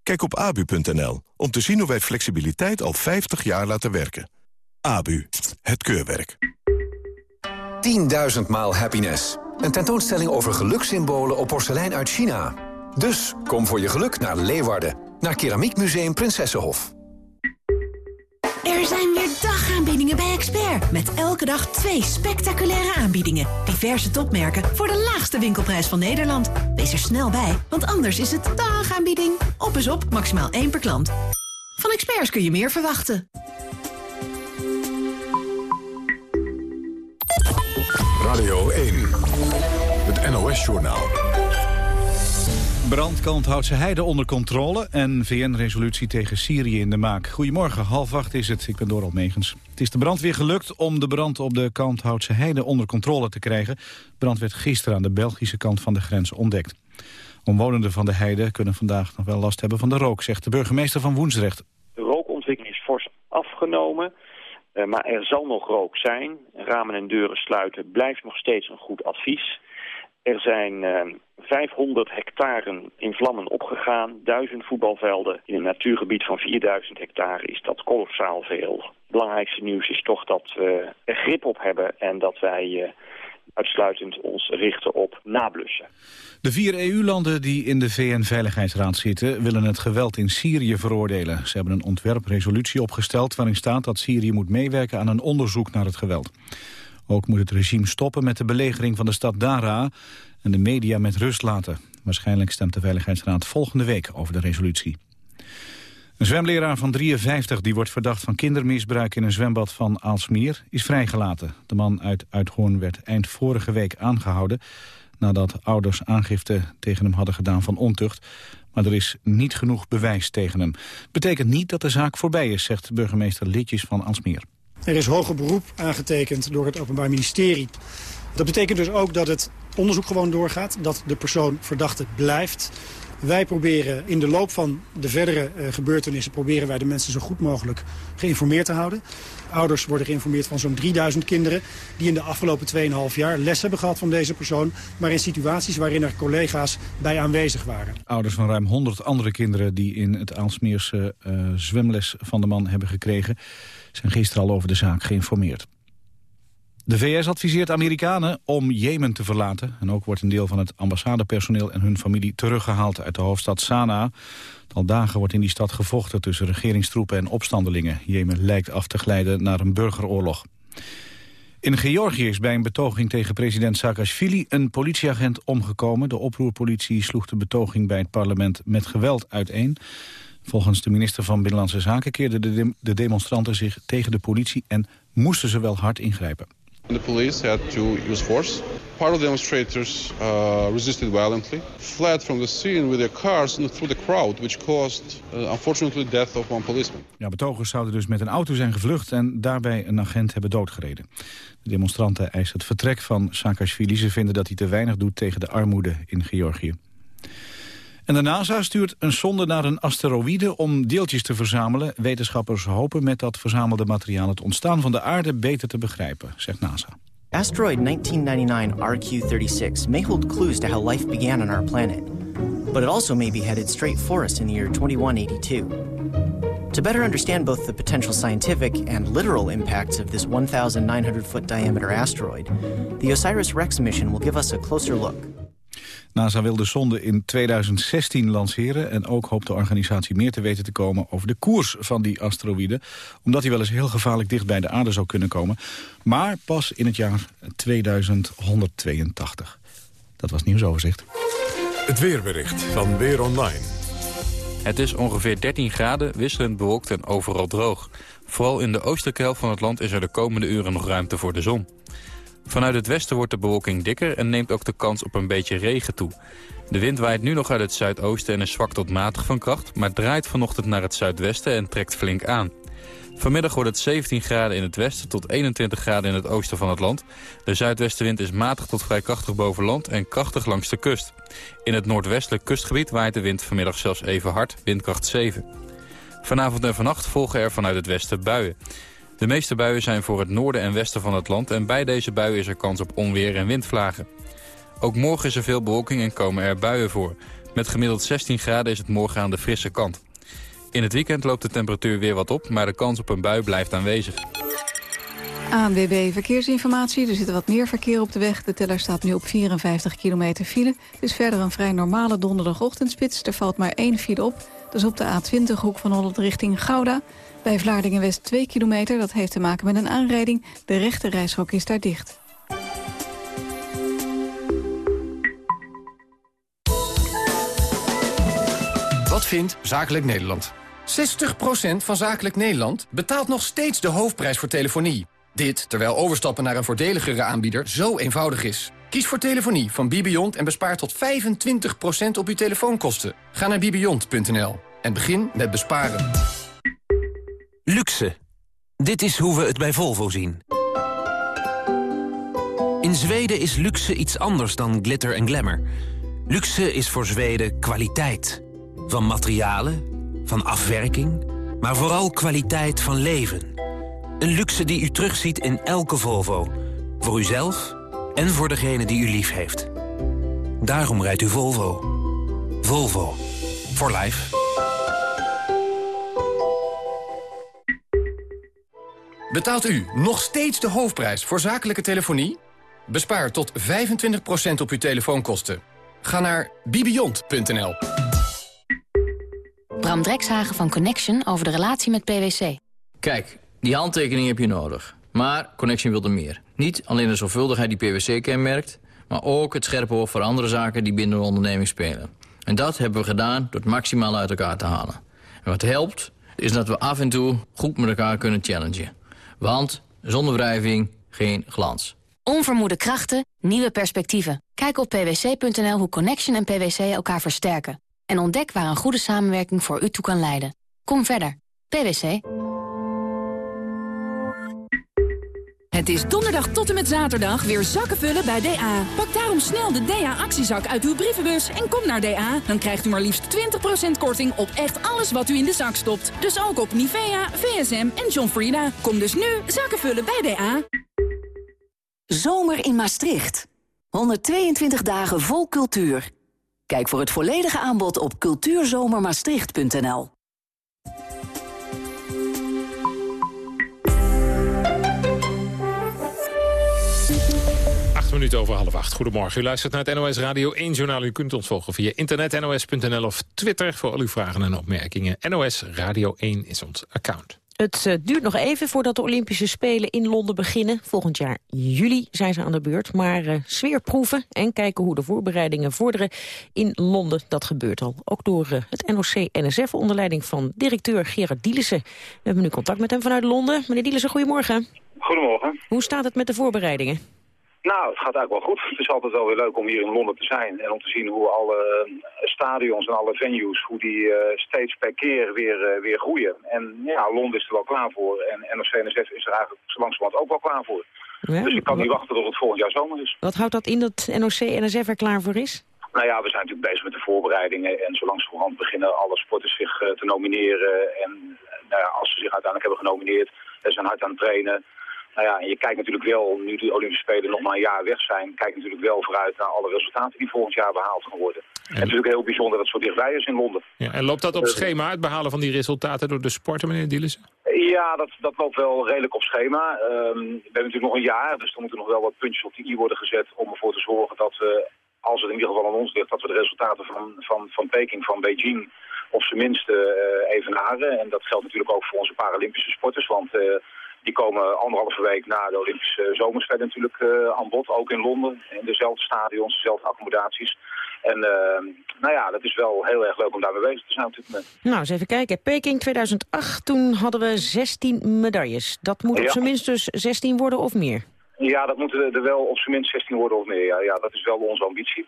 S20: Kijk op abu.nl om te zien hoe wij flexibiliteit al 50 jaar laten werken. ABU, het keurwerk.
S16: 10.000 maal happiness. Een tentoonstelling over gelukssymbolen op porselein uit China. Dus kom voor je geluk naar Leeuwarden. Naar Keramiekmuseum Prinsessenhof.
S21: Er zijn weer dagaanbiedingen bij Expert. Met elke dag twee spectaculaire aanbiedingen. Diverse topmerken voor de laagste winkelprijs van Nederland. Wees er snel bij, want anders is het dagaanbieding. Op is op, maximaal één per klant. Van Experts kun je meer verwachten.
S1: Radio 1, het NOS-journaal.
S2: Brandkant houdt heide onder controle en VN-resolutie tegen Syrië in de maak. Goedemorgen, half acht is het. Ik ben Doral Megens. Het is de brandweer gelukt om de brand op de Kanthoutse heide onder controle te krijgen. Brand werd gisteren aan de Belgische kant van de grens ontdekt. Omwonenden van de heide kunnen vandaag nog wel last hebben van de rook, zegt de burgemeester van Woensdrecht.
S22: De rookontwikkeling is fors afgenomen. Uh, maar er zal nog rook zijn. Ramen en deuren sluiten blijft nog steeds een goed advies. Er zijn uh, 500 hectare in vlammen opgegaan, duizend voetbalvelden. In een natuurgebied van 4000 hectare is dat kolossaal veel. Het belangrijkste nieuws is toch dat we er grip op hebben en dat wij uh, uitsluitend ons richten op nablussen.
S2: De vier EU-landen die in de VN-veiligheidsraad zitten... willen het geweld in Syrië veroordelen. Ze hebben een ontwerpresolutie opgesteld... waarin staat dat Syrië moet meewerken aan een onderzoek naar het geweld. Ook moet het regime stoppen met de belegering van de stad Dara... en de media met rust laten. Waarschijnlijk stemt de Veiligheidsraad volgende week over de resolutie. Een zwemleraar van 53 die wordt verdacht van kindermisbruik in een zwembad van Aalsmeer is vrijgelaten. De man uit Uithoorn werd eind vorige week aangehouden nadat ouders aangifte tegen hem hadden gedaan van ontucht. Maar er is niet genoeg bewijs tegen hem. Betekent niet dat de zaak voorbij is, zegt burgemeester Litjes van Alsmeer.
S23: Er is hoger beroep aangetekend door het Openbaar Ministerie. Dat betekent dus ook dat het onderzoek gewoon doorgaat, dat de persoon verdachte blijft. Wij proberen in de loop van de verdere uh, gebeurtenissen... proberen wij de mensen zo goed mogelijk geïnformeerd te houden. Ouders worden geïnformeerd van zo'n 3000 kinderen... die in de afgelopen 2,5 jaar les hebben gehad van deze persoon... maar in situaties waarin er collega's bij aanwezig waren.
S2: Ouders van ruim 100 andere kinderen... die in het Aalsmeerse uh, zwemles van de man hebben gekregen... zijn gisteren al over de zaak geïnformeerd. De VS adviseert Amerikanen om Jemen te verlaten. En ook wordt een deel van het ambassadepersoneel en hun familie teruggehaald uit de hoofdstad Sanaa. Al dagen wordt in die stad gevochten tussen regeringstroepen en opstandelingen. Jemen lijkt af te glijden naar een burgeroorlog. In Georgië is bij een betoging tegen president Saakashvili een politieagent omgekomen. De oproerpolitie sloeg de betoging bij het parlement met geweld uiteen. Volgens de minister van Binnenlandse Zaken keerden de, de, de demonstranten zich tegen de politie en moesten ze wel hard ingrijpen.
S24: The police had to use force. Part of the demonstrators uh, resisted violently, fled from the scene with their cars and through the crowd, which caused, uh, unfortunately, death of one policeman.
S2: Ja, betogers zouden dus met een auto zijn gevlucht en daarbij een agent hebben doodgereden. De demonstranten eisen het vertrek van Saakashvili. Ze vinden dat hij te weinig doet tegen de armoede in Georgië. En de NASA stuurt een sonde naar een asteroïde om deeltjes te verzamelen. Wetenschappers hopen met dat verzamelde materiaal het ontstaan van de aarde beter te begrijpen, zegt NASA.
S25: Asteroid 1999 RQ-36 may hold clues to how life began on our planet. But it also may be headed straight for us in the year 2182. To better understand both the potential scientific and literal impacts of this 1,900-foot diameter asteroid, the OSIRIS-REx mission will give us a closer look.
S2: NASA wil de sonde in 2016 lanceren... en ook hoopt de organisatie meer te weten te komen over de koers van die asteroïde... omdat hij wel eens heel gevaarlijk dicht bij de aarde zou kunnen komen. Maar pas in het jaar 2182. Dat was nieuwsoverzicht.
S1: Het weerbericht van Weer Online.
S26: Het is ongeveer 13 graden, wisselend bewolkt en overal droog. Vooral in de oostelijke helft van het land is er de komende uren nog ruimte voor de zon. Vanuit het westen wordt de bewolking dikker en neemt ook de kans op een beetje regen toe. De wind waait nu nog uit het zuidoosten en is zwak tot matig van kracht... maar draait vanochtend naar het zuidwesten en trekt flink aan. Vanmiddag wordt het 17 graden in het westen tot 21 graden in het oosten van het land. De zuidwestenwind is matig tot vrij krachtig boven land en krachtig langs de kust. In het noordwestelijk kustgebied waait de wind vanmiddag zelfs even hard, windkracht 7. Vanavond en vannacht volgen er vanuit het westen buien. De meeste buien zijn voor het noorden en westen van het land... en bij deze buien is er kans op onweer en windvlagen. Ook morgen is er veel bewolking en komen er buien voor. Met gemiddeld 16 graden is het morgen aan de frisse kant. In het weekend loopt de temperatuur weer wat op, maar de kans op een bui blijft aanwezig.
S3: ANWB Verkeersinformatie. Er zit wat meer verkeer op de weg. De teller staat nu op 54 kilometer file. Het is verder een vrij normale donderdagochtendspits. Er valt maar één file op. Dat is op de A20 hoek van Holland richting Gouda. Bij Vlaardingen-West 2 kilometer. Dat heeft te maken met een aanrijding. De rechte reishok is daar dicht.
S27: Wat vindt Zakelijk Nederland? 60% van Zakelijk Nederland betaalt nog steeds de hoofdprijs voor telefonie. Dit terwijl overstappen naar een voordeligere aanbieder zo eenvoudig is. Kies voor telefonie van Bibiont en bespaar tot 25% op uw telefoonkosten. Ga naar bibiont.nl en begin met besparen.
S28: Luxe. Dit is hoe we het bij Volvo zien. In Zweden is luxe iets anders dan glitter en glamour. Luxe is voor Zweden kwaliteit. Van materialen, van afwerking, maar vooral kwaliteit van leven. Een luxe die u terugziet in elke Volvo. Voor uzelf en voor degene die u lief heeft. Daarom rijdt u Volvo. Volvo. For life.
S27: Betaalt u nog steeds de hoofdprijs voor zakelijke telefonie? Bespaar tot 25% op uw telefoonkosten. Ga naar bibiont.nl.
S29: Bram Drekshagen van Connection over de relatie met PwC.
S30: Kijk, die handtekening heb je nodig. Maar Connection wil er meer. Niet alleen de zorgvuldigheid die PwC kenmerkt... maar ook het scherpe oog voor andere zaken die binnen de onderneming spelen. En dat hebben we gedaan door het maximaal uit elkaar te halen. En wat helpt, is dat we af en toe goed met elkaar kunnen challengen. Want zonder wrijving geen glans.
S29: Onvermoede krachten, nieuwe perspectieven. Kijk op pwc.nl hoe Connection en PwC elkaar versterken. En ontdek waar een goede samenwerking voor u toe kan leiden. Kom verder. PwC.
S31: Het is donderdag tot en met zaterdag weer zakken vullen bij DA. Pak daarom snel de DA-actiezak uit uw brievenbus en kom naar DA. Dan krijgt u maar liefst 20% korting op echt alles wat u in de zak stopt. Dus ook op Nivea, VSM en John Frieda. Kom dus nu zakken vullen bij DA.
S21: Zomer in Maastricht. 122 dagen vol cultuur. Kijk voor het volledige aanbod op cultuurzomermaastricht.nl.
S8: Minuten over half acht. Goedemorgen. U luistert naar het NOS Radio 1 Journaal. U kunt ons volgen via internet, nos.nl of Twitter... voor al uw vragen en opmerkingen. NOS Radio 1 is ons account.
S7: Het uh, duurt nog even voordat de Olympische Spelen in Londen beginnen. Volgend jaar juli zijn ze aan de beurt. Maar uh, sfeerproeven en kijken hoe de voorbereidingen vorderen in Londen, dat gebeurt al. Ook door uh, het NOC-NSF onder leiding van directeur Gerard Dielissen. We hebben nu contact met hem vanuit Londen. Meneer Dielissen, goedemorgen.
S32: Goedemorgen.
S7: Hoe staat het met de voorbereidingen?
S32: Nou, het gaat eigenlijk wel goed. Het is altijd wel weer leuk om hier in Londen te zijn. En om te zien hoe alle stadions en alle venues, hoe die uh, steeds per keer weer, uh, weer groeien. En ja, Londen is er wel klaar voor. En NOC-NSF is er eigenlijk zo langzamerhand ook wel klaar voor. Ja, dus ik kan niet wachten tot het volgend jaar zomer is.
S7: Wat houdt dat in dat NOC-NSF er klaar voor is?
S32: Nou ja, we zijn natuurlijk bezig met de voorbereidingen. En zo langzamerhand beginnen alle sporters zich uh, te nomineren. En nou ja, als ze zich uiteindelijk hebben genomineerd, zijn hard aan het trainen. Nou ja, je kijkt natuurlijk wel, nu de Olympische Spelen nog maar een jaar weg zijn, kijkt natuurlijk wel vooruit naar alle resultaten die volgend jaar behaald gaan worden. En, en het is natuurlijk heel bijzonder dat het zo dichtbij is in Londen.
S8: Ja, en loopt dat op schema, het behalen van die resultaten door de sporten, meneer Dielissen?
S32: Ja, dat, dat loopt wel redelijk op schema. Um, we hebben natuurlijk nog een jaar, dus er moeten nog wel wat puntjes op de i worden gezet om ervoor te zorgen dat we, als het in ieder geval aan ons ligt, dat we de resultaten van, van, van Peking, van Beijing, op zijn minst uh, evenaren. En dat geldt natuurlijk ook voor onze Paralympische sporters, want... Uh, Die komen anderhalve week na de Olympische Zomerspelen natuurlijk uh, aan bod. Ook in Londen, in dezelfde stadions, dezelfde accommodaties. En uh, nou ja, dat is wel heel erg leuk om daarmee bezig te zijn op dit moment.
S7: Nou, eens even kijken. Peking 2008, toen hadden we 16 medailles. Dat moet op zijn minst dus 16 worden of meer.
S32: Ja, dat moeten er wel op zijn minst 16 worden of meer. Ja, ja dat is wel onze ambitie.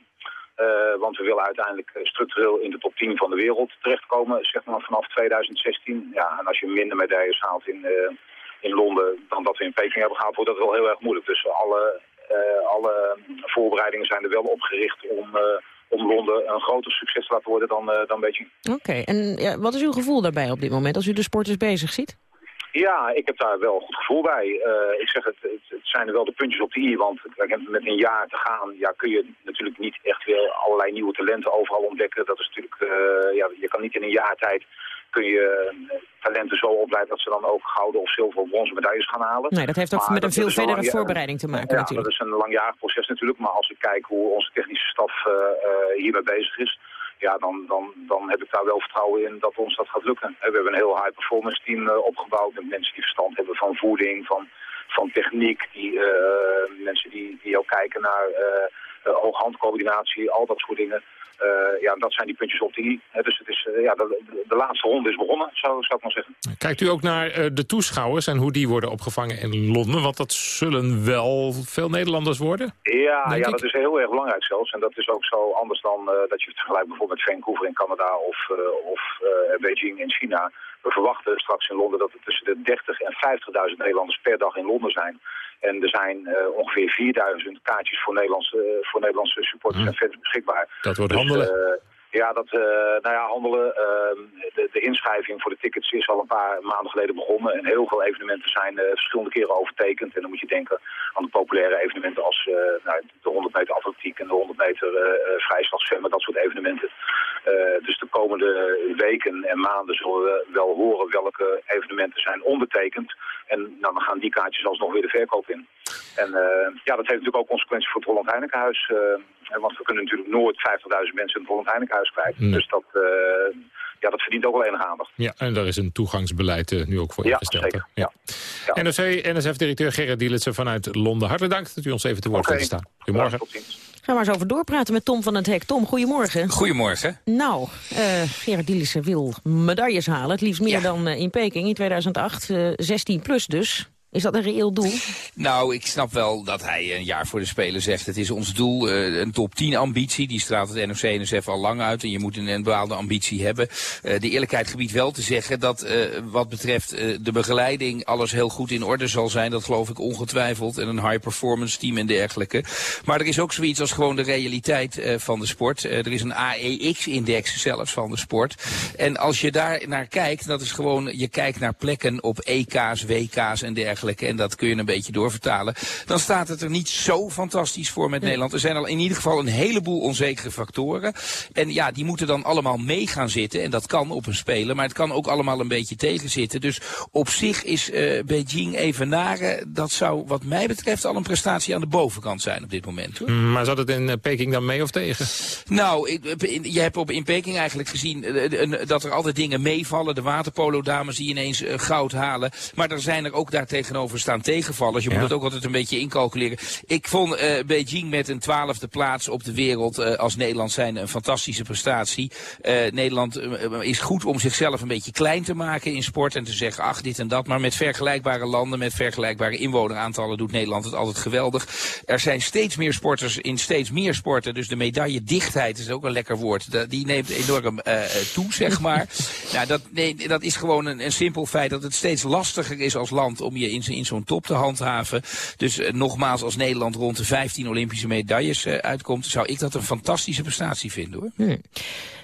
S32: Uh, want we willen uiteindelijk structureel in de top 10 van de wereld terechtkomen, zeg maar vanaf 2016. Ja, en als je minder medailles haalt in, uh, in Londen dan dat we in Peking hebben gehaald, wordt dat wel heel erg moeilijk. Dus alle, uh, alle voorbereidingen zijn er wel opgericht om, om Londen een groter succes te laten worden dan, dan Beijing.
S7: Oké, en ja, wat is uw gevoel daarbij op dit moment als u de sporters bezig ziet?
S32: Ja, ik heb daar wel een goed gevoel bij. Uh, ik zeg het, het, het, zijn er wel de puntjes op de i, want met een jaar te gaan ja, kun je natuurlijk niet echt weer allerlei nieuwe talenten overal ontdekken. Dat is natuurlijk, uh, ja, je kan niet in een jaar tijd kun je talenten zo opleiden dat ze dan ook gouden of zilver of bronzen medailles gaan halen.
S7: Nee, dat heeft ook met een veel verdere voorbereiding te maken
S32: ja,
S7: natuurlijk.
S32: dat is een langjarig proces natuurlijk, maar als ik kijk hoe onze technische staf uh, hiermee bezig is, ja, dan, dan, dan heb ik daar wel vertrouwen in dat ons dat gaat lukken. We hebben een heel high performance team opgebouwd met mensen die verstand hebben van voeding, van, van techniek, die, uh, mensen die, die ook kijken naar uh, hooghandcoördinatie, al dat soort dingen. Uh, ja, dat zijn die puntjes op die i. dus het is, uh, ja, de, de, laatste ronde is begonnen, zou, zou ik maar zeggen.
S8: Kijkt u ook naar uh, de toeschouwers en hoe die worden opgevangen in Londen? Want dat zullen wel veel Nederlanders worden?
S32: Ja, ja dat is heel erg belangrijk zelfs. En dat is ook zo anders dan dat je het vergelijkt bijvoorbeeld met Vancouver in Canada of, of Beijing in China. We verwachten straks in Londen dat er tussen de 30 en 50.000 Nederlanders per dag in Londen zijn. En er zijn uh, ongeveer 4000 kaartjes voor Nederlandse, uh, voor Nederlandse supporters en fans beschikbaar.
S8: Dat wordt handelen.
S32: Dus, uh, ja, dat, nou ja, handelen. Ehm, de, de, inschrijving voor de tickets is al een paar maanden geleden begonnen. En heel veel evenementen zijn verschillende keren overtekend. En dan moet je denken aan de populaire evenementen als nou, de 100 meter atletiek en de 100 meter vrijslag zwemmen, dat soort evenementen. dus de komende weken en maanden zullen we wel horen welke evenementen zijn ondertekend. En nou, dan gaan die kaartjes alsnog weer de verkoop in. En uh, ja, dat heeft natuurlijk ook consequenties voor het Holland Heinekenhuis. Uh, want we kunnen natuurlijk nooit 50.000 mensen in het Holland Heinekenhuis kwijt. Nee. Dus dat, uh, ja, dat verdient ook wel enige aandacht.
S8: Ja, en daar is een toegangsbeleid nu ook voor
S32: ja,
S8: ingesteld.
S32: Zeker. Ja,
S8: ja. NRC, NSF-directeur Gerrit Dielitsen vanuit Londen. Hartelijk dank dat u ons even te woord
S32: okay.
S8: staan. Goedemorgen.
S32: Ja, tot ziens.
S7: Gaan we eens over doorpraten met Tom van het Hek. Tom, goedemorgen.
S33: Goedemorgen.
S7: Nou, uh, Gerard Dielissen wil medailles halen. Het liefst meer ja. dan uh, in Peking in 2008. Uh, 16 plus dus. Is dat een reëel doel?
S33: Nou, ik snap wel dat hij een jaar voor de Spelen zegt... het is ons doel, uh, een top 10 ambitie. Die straalt het NOC en NSF al lang uit. En je moet een, bepaalde ambitie hebben. Uh, de eerlijkheid gebied wel te zeggen dat uh, wat betreft de begeleiding... alles heel goed in orde zal zijn. Dat geloof ik ongetwijfeld. En een high performance team en dergelijke. Maar er is ook zoiets als gewoon de realiteit van de sport. er is een AEX-index zelfs van de sport. En als je daar naar kijkt, dat is gewoon... je kijkt naar plekken op EK's, WK's en dergelijke en dat kun je een beetje doorvertalen, dan staat het er niet zo fantastisch voor met Nederland. Er zijn al in ieder geval een heleboel onzekere factoren. En ja, die moeten dan allemaal mee gaan zitten. En dat kan op een speler, maar het kan ook allemaal een beetje tegenzitten. Dus op zich is uh, Beijing evenaren, dat zou wat mij betreft al een prestatie aan de bovenkant zijn op dit moment. Hoor.
S8: Maar zat het in uh, Peking dan mee of tegen?
S33: Nou, ik, je hebt op, in Peking eigenlijk gezien uh, dat er altijd dingen meevallen. De waterpolo-dames die ineens goud halen. Maar er zijn er ook daartegen tegenover staan tegenvallers. Je ja. moet het ook altijd een beetje incalculeren. Ik vond uh, Beijing met een twaalfde plaats op de wereld uh, als Nederland zijn een fantastische prestatie. Uh, Nederland is goed om zichzelf een beetje klein te maken in sport en te zeggen ach dit en dat. Maar met vergelijkbare landen, met vergelijkbare inwoneraantallen doet Nederland het altijd geweldig. Er zijn steeds meer sporters in steeds meer sporten. Dus de medailledichtheid is ook een lekker woord. Die neemt enorm toe, zeg maar. nou, dat, nee, dat is gewoon een, een simpel feit dat het steeds lastiger is als land om je in in zo'n top te handhaven. Dus uh, nogmaals, als Nederland rond de 15 Olympische medailles uh, uitkomt... zou ik dat een fantastische prestatie vinden, hoor.
S7: Hmm.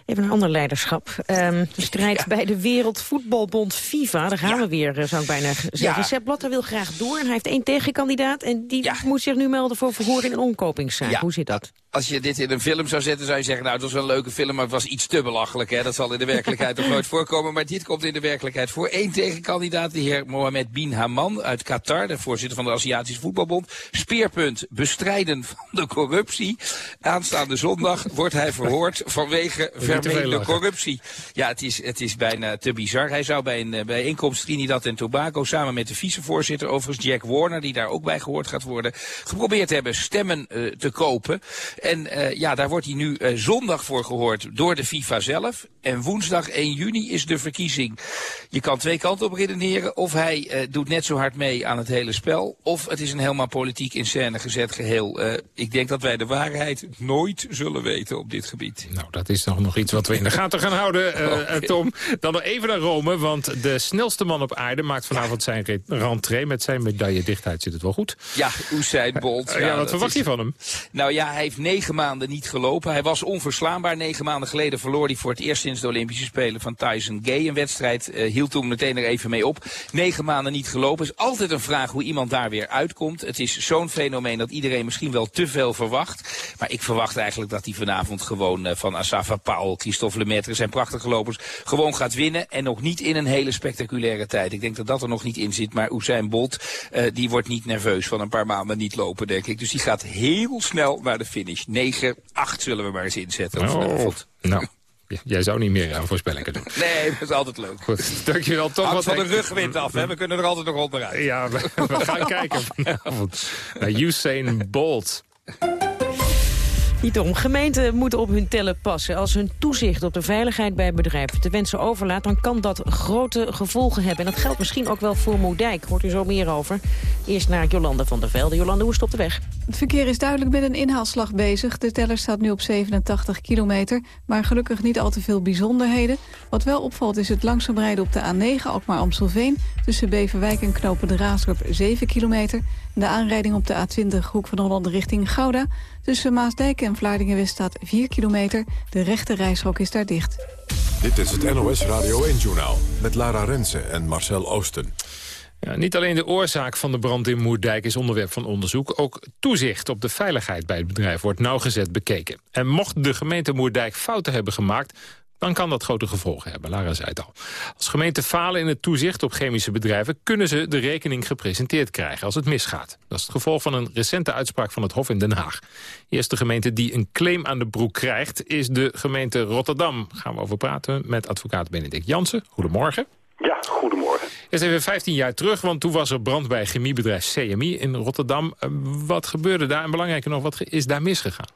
S7: Even een ander leiderschap. Um, de strijd ja. bij de Wereldvoetbalbond FIFA. Daar gaan ja. we weer, zou ik bijna zeggen. Ja. Sepp Blatter wil graag door en hij heeft één tegenkandidaat... en die moet zich nu melden voor verhoor in een omkopingszaak. Hoe zit dat?
S33: als je dit in een film zou zetten, zou je zeggen, nou, het was wel een leuke film, maar het was iets te belachelijk. Hè? Dat zal in de werkelijkheid nog nooit voorkomen. Maar dit komt in de werkelijkheid voor. Eén tegenkandidaat, de heer Mohamed Bin Haman uit Qatar, de voorzitter van de Aziatische Voetbalbond. Speerpunt, bestrijden van de corruptie. Aanstaande zondag wordt hij verhoord vanwege vermeende corruptie. Ja, het is, het is bijna te bizar. Hij zou bij een eh, bijeenkomst Trinidad en Tobago samen met de vicevoorzitter, overigens Jack Warner, die daar ook bij gehoord gaat worden, geprobeerd hebben stemmen uh, te kopen. En uh, ja, daar wordt hij nu uh, zondag voor gehoord door de FIFA zelf. En woensdag 1 juni is de verkiezing. Je kan twee kanten op redeneren. Of hij doet net zo hard mee aan het hele spel. Of het is een helemaal politiek in scène gezet geheel. ik denk dat wij de waarheid nooit zullen weten op dit gebied.
S8: Nou, dat is nog, nog iets wat we in de gaten gaan houden, okay. Tom. Dan nog even naar Rome, want de snelste man op aarde maakt vanavond zijn rentree. Met zijn medaille dichtheid zit het wel goed.
S33: Ja, Usain Bolt.
S8: ja, ja, wat verwacht je van hem?
S33: Nou ja, hij heeft negen maanden niet gelopen. Hij was onverslaanbaar. Negen maanden geleden verloor hij voor het eerst sinds de Olympische Spelen van Tyson Gay een wedstrijd. Hield toen meteen er even mee op. Negen maanden niet gelopen. is altijd een vraag hoe iemand daar weer uitkomt. Het is zo'n fenomeen dat iedereen misschien wel te veel verwacht. Maar ik verwacht eigenlijk dat hij vanavond gewoon uh, van Asafa Paul, Christophe Lemaitre, zijn prachtige lopers, gewoon gaat winnen. En nog niet in een hele spectaculaire tijd. Ik denk dat dat er nog niet in zit. Maar Usain Bolt, uh, die wordt niet nerveus van een paar maanden niet lopen, denk ik. Dus die gaat heel snel naar de finish. 9, 8 zullen we maar eens inzetten.
S8: Oh, nou, jij zou niet meer aan voorspellingen doen.
S33: Nee, dat is altijd leuk.
S8: Goed, dankjewel. Toch
S33: Hangt van de rugwind af, hè? We kunnen er altijd nog onderuit.
S8: Ja, we, we gaan kijken vanavond naar Usain Bolt.
S7: Niet om. Gemeenten moeten op hun tellen passen. Als hun toezicht op de veiligheid bij bedrijven te wensen overlaat... dan kan dat grote gevolgen hebben. En dat geldt misschien ook wel voor Moerdijk. Hoort u zo meer over. Eerst naar Jolande van der Velde. Jolande, hoe stopt de weg?
S3: Het verkeer is duidelijk met een inhaalslag bezig. De teller staat nu op 87 kilometer. Maar gelukkig niet al te veel bijzonderheden. Wat wel opvalt is het langzaam rijden op de A9 Alkmaar-Amstelveen... tussen Beverwijk en Knopen de Raasdorp 7 kilometer. De aanrijding op de A20 Hoek van Holland richting Gouda. Tussen Maasdijk en Vlaardingen-West staat 4 kilometer. De rechte reishok is daar dicht.
S1: Dit is het NOS Radio 1-journaal met Lara Rensen en Marcel Oosten.
S8: Ja, niet alleen de oorzaak van de brand in Moerdijk is onderwerp van onderzoek. Ook toezicht op de veiligheid bij het bedrijf wordt nauwgezet bekeken. En mocht de gemeente Moerdijk fouten hebben gemaakt dan kan dat grote gevolgen hebben. Lara zei het al. Als gemeenten falen in het toezicht op chemische bedrijven... kunnen ze de rekening gepresenteerd krijgen als het misgaat. Dat is het gevolg van een recente uitspraak van het Hof in Den Haag. De eerste gemeente die een claim aan de broek krijgt... is de gemeente Rotterdam. Daar gaan we over praten met advocaat Benedict Jansen. Goedemorgen.
S34: Ja, goedemorgen.
S8: Eerst even 15 jaar terug, want toen was er brand bij chemiebedrijf CMI in Rotterdam. Wat gebeurde daar en belangrijker nog, wat is daar misgegaan?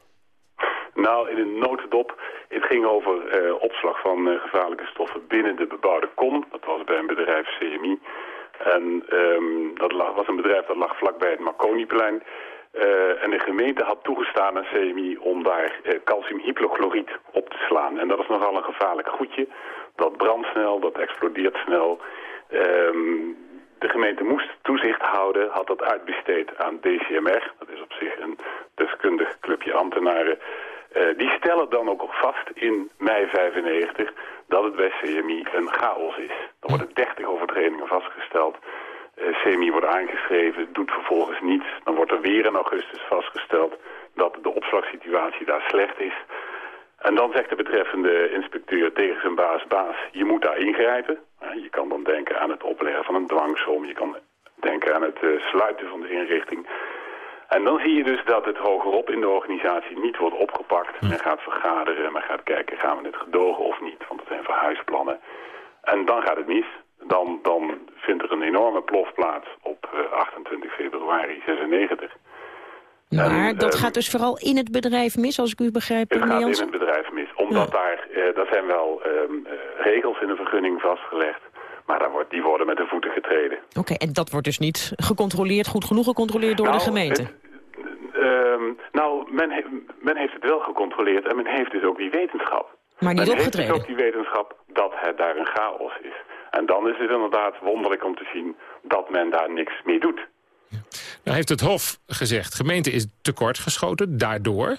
S34: Nou, in een notendop het ging over uh, opslag van uh, gevaarlijke stoffen binnen de bebouwde kom. Dat was bij een bedrijf CMI. En um, dat lag, was een bedrijf dat lag vlakbij het Marconiplein. Uh, en de gemeente had toegestaan aan CMI om daar calciumhypochloriet op te slaan. En dat is nogal een gevaarlijk goedje. Dat brandt snel, dat explodeert snel. Um, de gemeente moest toezicht houden, had dat uitbesteed aan DCMR. Dat is op zich een deskundig clubje ambtenaren. Uh, die stellen dan ook vast in mei 95 dat het bij CMI een chaos is. Dan worden 30 overtredingen vastgesteld. Uh, CMI wordt aangeschreven, doet vervolgens niets. Dan wordt er weer in augustus vastgesteld dat de opslagssituatie daar slecht is. En dan zegt de betreffende inspecteur tegen zijn baas, baas, je moet daar ingrijpen. Uh, je kan dan denken aan het opleggen van een dwangsom. Je kan denken aan het sluiten van de inrichting. En dan zie je dus dat het hogerop in de organisatie niet wordt opgepakt. Men gaat vergaderen, men gaat kijken, gaan we het gedogen of niet? Want het zijn verhuisplannen. En dan gaat het mis. Dan, dan vindt er een enorme plof plaats op 28 februari 96.
S7: Maar en, dat uh, gaat dus vooral in het bedrijf mis, als ik u begrijp,
S34: Het gaat in het bedrijf mis, omdat ja. daar, uh, daar zijn wel uh, regels in de vergunning vastgelegd. Maar daar wordt, die worden met de voeten getreden.
S7: Oké, okay, en dat wordt dus niet gecontroleerd, goed genoeg gecontroleerd door
S34: nou,
S7: de gemeente?
S34: Het, uh, nou, men, he, men heeft het wel gecontroleerd en men heeft dus ook die wetenschap.
S7: Maar niet
S34: men
S7: opgetreden?
S34: heeft dus ook die wetenschap dat het daar een chaos is. En dan is het inderdaad wonderlijk om te zien dat men daar niks mee doet.
S8: Ja. Nou heeft het Hof gezegd, gemeente is tekort geschoten, daardoor.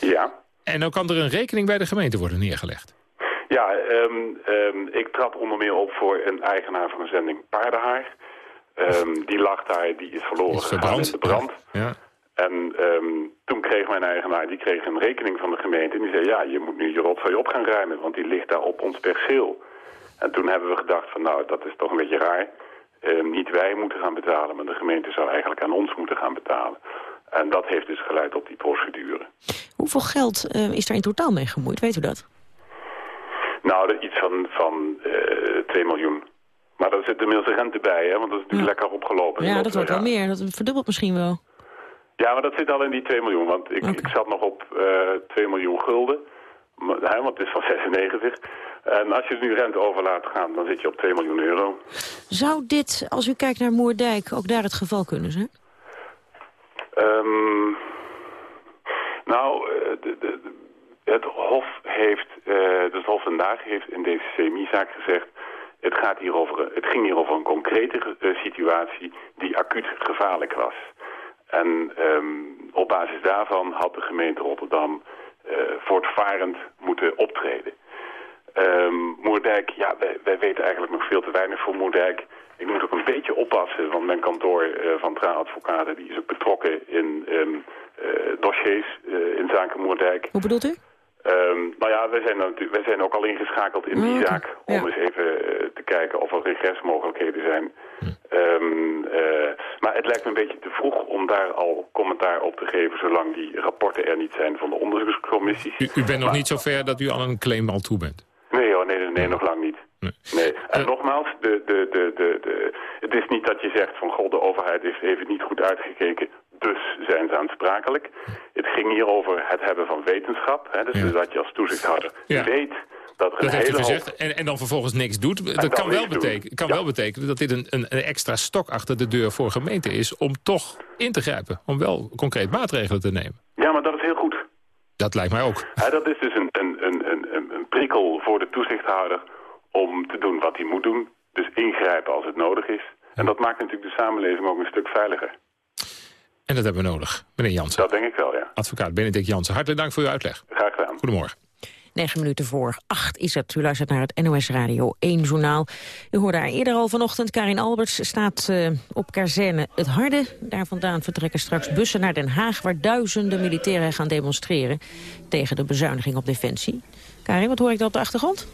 S34: Ja.
S8: En dan kan er een rekening bij de gemeente worden neergelegd.
S34: Ja, um, um, ik trad onder meer op voor een eigenaar van een zending Paardenhaar. Um, die lag daar, die is verloren
S8: is
S34: gegaan in de brand.
S8: Ja.
S34: En um, toen kreeg mijn eigenaar die kreeg een rekening van de gemeente. En die zei, ja, je moet nu je rotzooi op gaan ruimen, want die ligt daar op ons perceel. En toen hebben we gedacht van, nou, dat is toch een beetje raar. Eh, niet wij moeten gaan betalen, maar de gemeente zou eigenlijk aan ons moeten gaan betalen. En dat heeft dus geleid tot die procedure.
S7: Hoeveel geld eh, is daar in totaal mee gemoeid, weet u dat?
S34: Nou, iets van, van eh 2 miljoen. Maar daar zit inmiddels de rente bij, hè, want dat is natuurlijk lekker opgelopen.
S7: Ja, dat wordt wel meer. Dat verdubbelt misschien wel.
S34: Ja, maar dat zit al in die 2 miljoen. Want ik, ik zat nog op eh 2 miljoen gulden. Maar, hè, want het is van 96. En als je nu rente over laat gaan, dan zit je op 2 miljoen euro.
S7: Zou dit, als u kijkt naar Moerdijk, ook daar het geval kunnen zijn?
S34: Ehm, nou, eh, de, de, de- het Hof heeft, het Hof vandaag heeft in deze CMI-zaak gezegd... Het, gaat hier over, het ging hier over een concrete situatie die acuut gevaarlijk was. En ehm, op basis daarvan had de gemeente Rotterdam eh, voortvarend moeten optreden. Ehm Moerdijk, ja, wij, wij weten eigenlijk nog veel te weinig voor Moerdijk. Ik moet ook een beetje oppassen, want mijn kantoor eh, van Tra Advocaten... die is ook betrokken in ehm, eh, dossiers in zaken Moerdijk.
S7: Hoe bedoelt u?
S34: Ehm, nou ja, wij zijn, dan natuurlijk- wij zijn ook al ingeschakeld in die
S7: oké.
S34: zaak... om eens even eh, te kijken of er regresmogelijkheden zijn.
S7: Hm.
S34: Ehm, eh, maar het lijkt me een beetje te vroeg om daar al commentaar op te geven... zolang die rapporten er niet zijn van de onderzoekscommissies.
S8: U, u bent nog niet zo ver dat u al een claim al toe bent.
S34: Nee hoor, nee, nee, nee, nog lang niet. Nee. En nogmaals, de, de, de, de, de, het is niet dat je zegt van... god, de overheid heeft even niet goed uitgekeken... dus zijn ze aansprakelijk. Het ging hier over het hebben van wetenschap. Hè, dus dat je als toezichthouder
S8: Ja.
S34: weet dat er
S8: Dat heeft u
S34: hoop...
S8: gezegd. En, en dan vervolgens niks doet. Dat kan, wel betekenen, kan wel betekenen dat dit een, een, een extra stok achter de deur voor gemeenten is... om toch in te grijpen. Om wel concreet maatregelen te nemen.
S34: Ja, maar dat is heel goed.
S8: Dat lijkt mij ook.
S34: Dat is dus een, een, een een prikkel voor de toezichthouder om te doen wat hij moet doen. Dus ingrijpen als het nodig is. En dat maakt natuurlijk de samenleving ook een stuk veiliger.
S8: En dat hebben we nodig. Meneer Jansen.
S34: Dat denk ik wel, ja.
S8: Advocaat Benedict Jansen. Hartelijk dank voor uw uitleg.
S34: Graag gedaan.
S8: Goedemorgen.
S7: 9 minuten voor 8 is het. U luistert naar het NOS Radio 1 journaal. U hoorde haar eerder al vanochtend. Karin Alberts staat eh, op kazerne Het Harde. Daar vandaan vertrekken straks bussen naar Den Haag... waar duizenden militairen gaan demonstreren... tegen de bezuiniging op defensie. Karin, wat hoor ik dan op de achtergrond?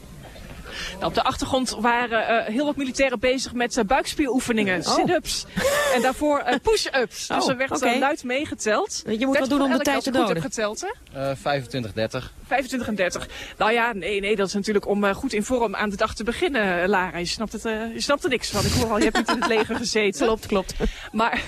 S35: Nou, op de achtergrond waren eh, heel wat militairen bezig met eh, buikspieroefeningen,
S7: Oh.
S35: sit-ups. en daarvoor eh, push-ups. dus
S7: Oh,
S35: er werd eh, luid meegeteld.
S7: Je moet wat doen om de tijd te doden.
S35: geteld, hè?
S30: Eh 25, 30.
S35: 25 en 30. Nou ja, nee, nee, dat is natuurlijk om goed in vorm aan de dag te beginnen, Lara. Je snapt, het, eh, je snapt er niks van. Ik hoor al, je hebt niet in het leger gezeten.
S7: Klopt, klopt.
S35: Maar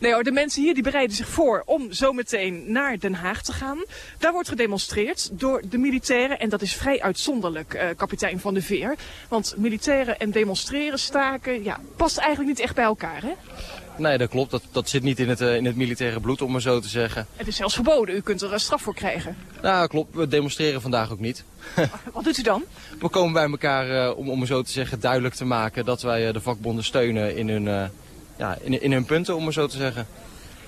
S35: nee hoor, de mensen hier die bereiden zich voor om zometeen naar Den Haag te gaan. Daar wordt gedemonstreerd door de militairen. En dat is vrij uitzonderlijk, eh, kapitein Van de Veer. Want militairen en demonstreren, staken, ja, past eigenlijk niet echt bij elkaar, hè?
S30: Nee, dat klopt. Dat, dat zit niet in het, eh, in het militaire bloed, om maar zo te zeggen.
S35: Het is zelfs verboden, u kunt er een straf voor krijgen.
S30: Nou, klopt. We demonstreren vandaag ook niet.
S35: Wat doet u dan?
S30: We komen bij elkaar eh, om, om maar zo te zeggen duidelijk te maken dat wij eh, de vakbonden steunen in hun, eh, ja, in, in hun punten, om maar zo te zeggen.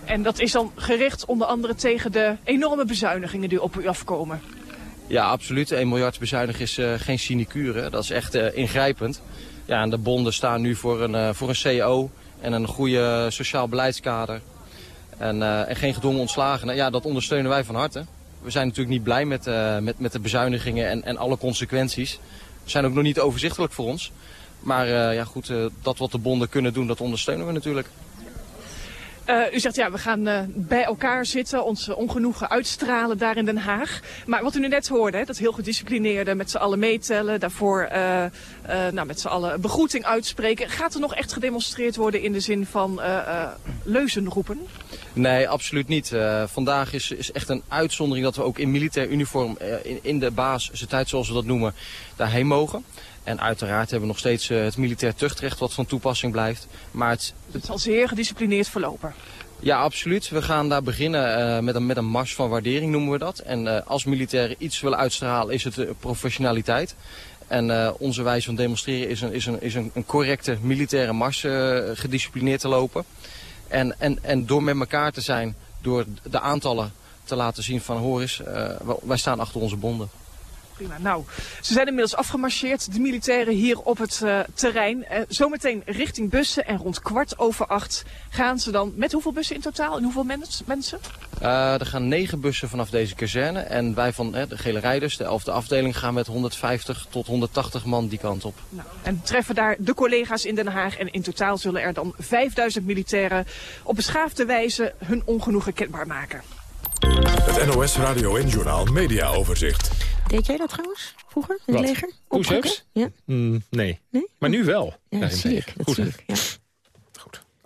S35: En dat is dan gericht onder andere tegen de enorme bezuinigingen die op u afkomen.
S30: Ja, absoluut. 1 miljard bezuinigen is eh, geen sinecure. Dat is echt eh, ingrijpend. Ja, en de bonden staan nu voor een, eh, voor een CO en een goede sociaal beleidskader. En, en geen gedwongen ontslagen. Nou, ja, dat ondersteunen wij van harte. We zijn natuurlijk niet blij met, met, met de bezuinigingen en, en alle consequenties. Ze zijn ook nog niet overzichtelijk voor ons. Maar eh, ja, goed, eh, dat wat de bonden kunnen doen, dat ondersteunen we natuurlijk.
S35: Eh, u zegt ja, we gaan bij elkaar zitten, ons ongenoegen uitstralen daar in Den Haag. Maar wat u nu net hoorde, hè, dat heel gedisciplineerde met z'n allen meetellen, daarvoor nou, met z'n allen begroeting uitspreken. Gaat er nog echt gedemonstreerd worden in de zin van leuzen roepen?
S30: Nee, absoluut niet. Vandaag is, is echt een uitzondering dat we ook in militair uniform in, in de baas, zijn tijd zoals we dat noemen, daarheen mogen. En uiteraard hebben we nog steeds eh, het militair tuchtrecht wat van toepassing blijft. Maar het,
S35: Het zal zeer gedisciplineerd verlopen.
S30: ja, absoluut. We gaan daar beginnen eh, met, een, met een mars van waardering noemen we dat. En eh, als militairen iets willen uitstralen is het professionaliteit. En onze wijze van demonstreren is een, is een, is een, een correcte militaire mars gedisciplineerd te lopen. En, en, en door met elkaar te zijn, door de aantallen te laten zien van hoor eens, wij staan achter onze bonden.
S35: Prima. Nou, ze zijn inmiddels afgemarcheerd, de militairen hier op het uh, terrein. Uh, zometeen richting bussen en rond kwart over acht gaan ze dan... Met hoeveel bussen in totaal en hoeveel mens, mensen?
S36: Uh, er gaan negen bussen vanaf deze kazerne. En wij van de gele rijders, de 11e afdeling, gaan met 150 tot 180 man die kant op.
S35: Nou, en treffen daar de collega's in Den Haag. En in totaal zullen er dan 5000 militairen op beschaafde wijze hun ongenoegen kenbaar maken.
S1: Het NOS Radio en Journaal Media Overzicht.
S7: Deed jij dat trouwens vroeger in het leger?
S8: Push-ups?
S7: Ja.
S8: Mm, nee.
S7: nee.
S8: Maar nu wel.
S7: Ja, dat zie ik. Dat
S8: Goed,
S7: zie
S8: hè?
S7: ik ja.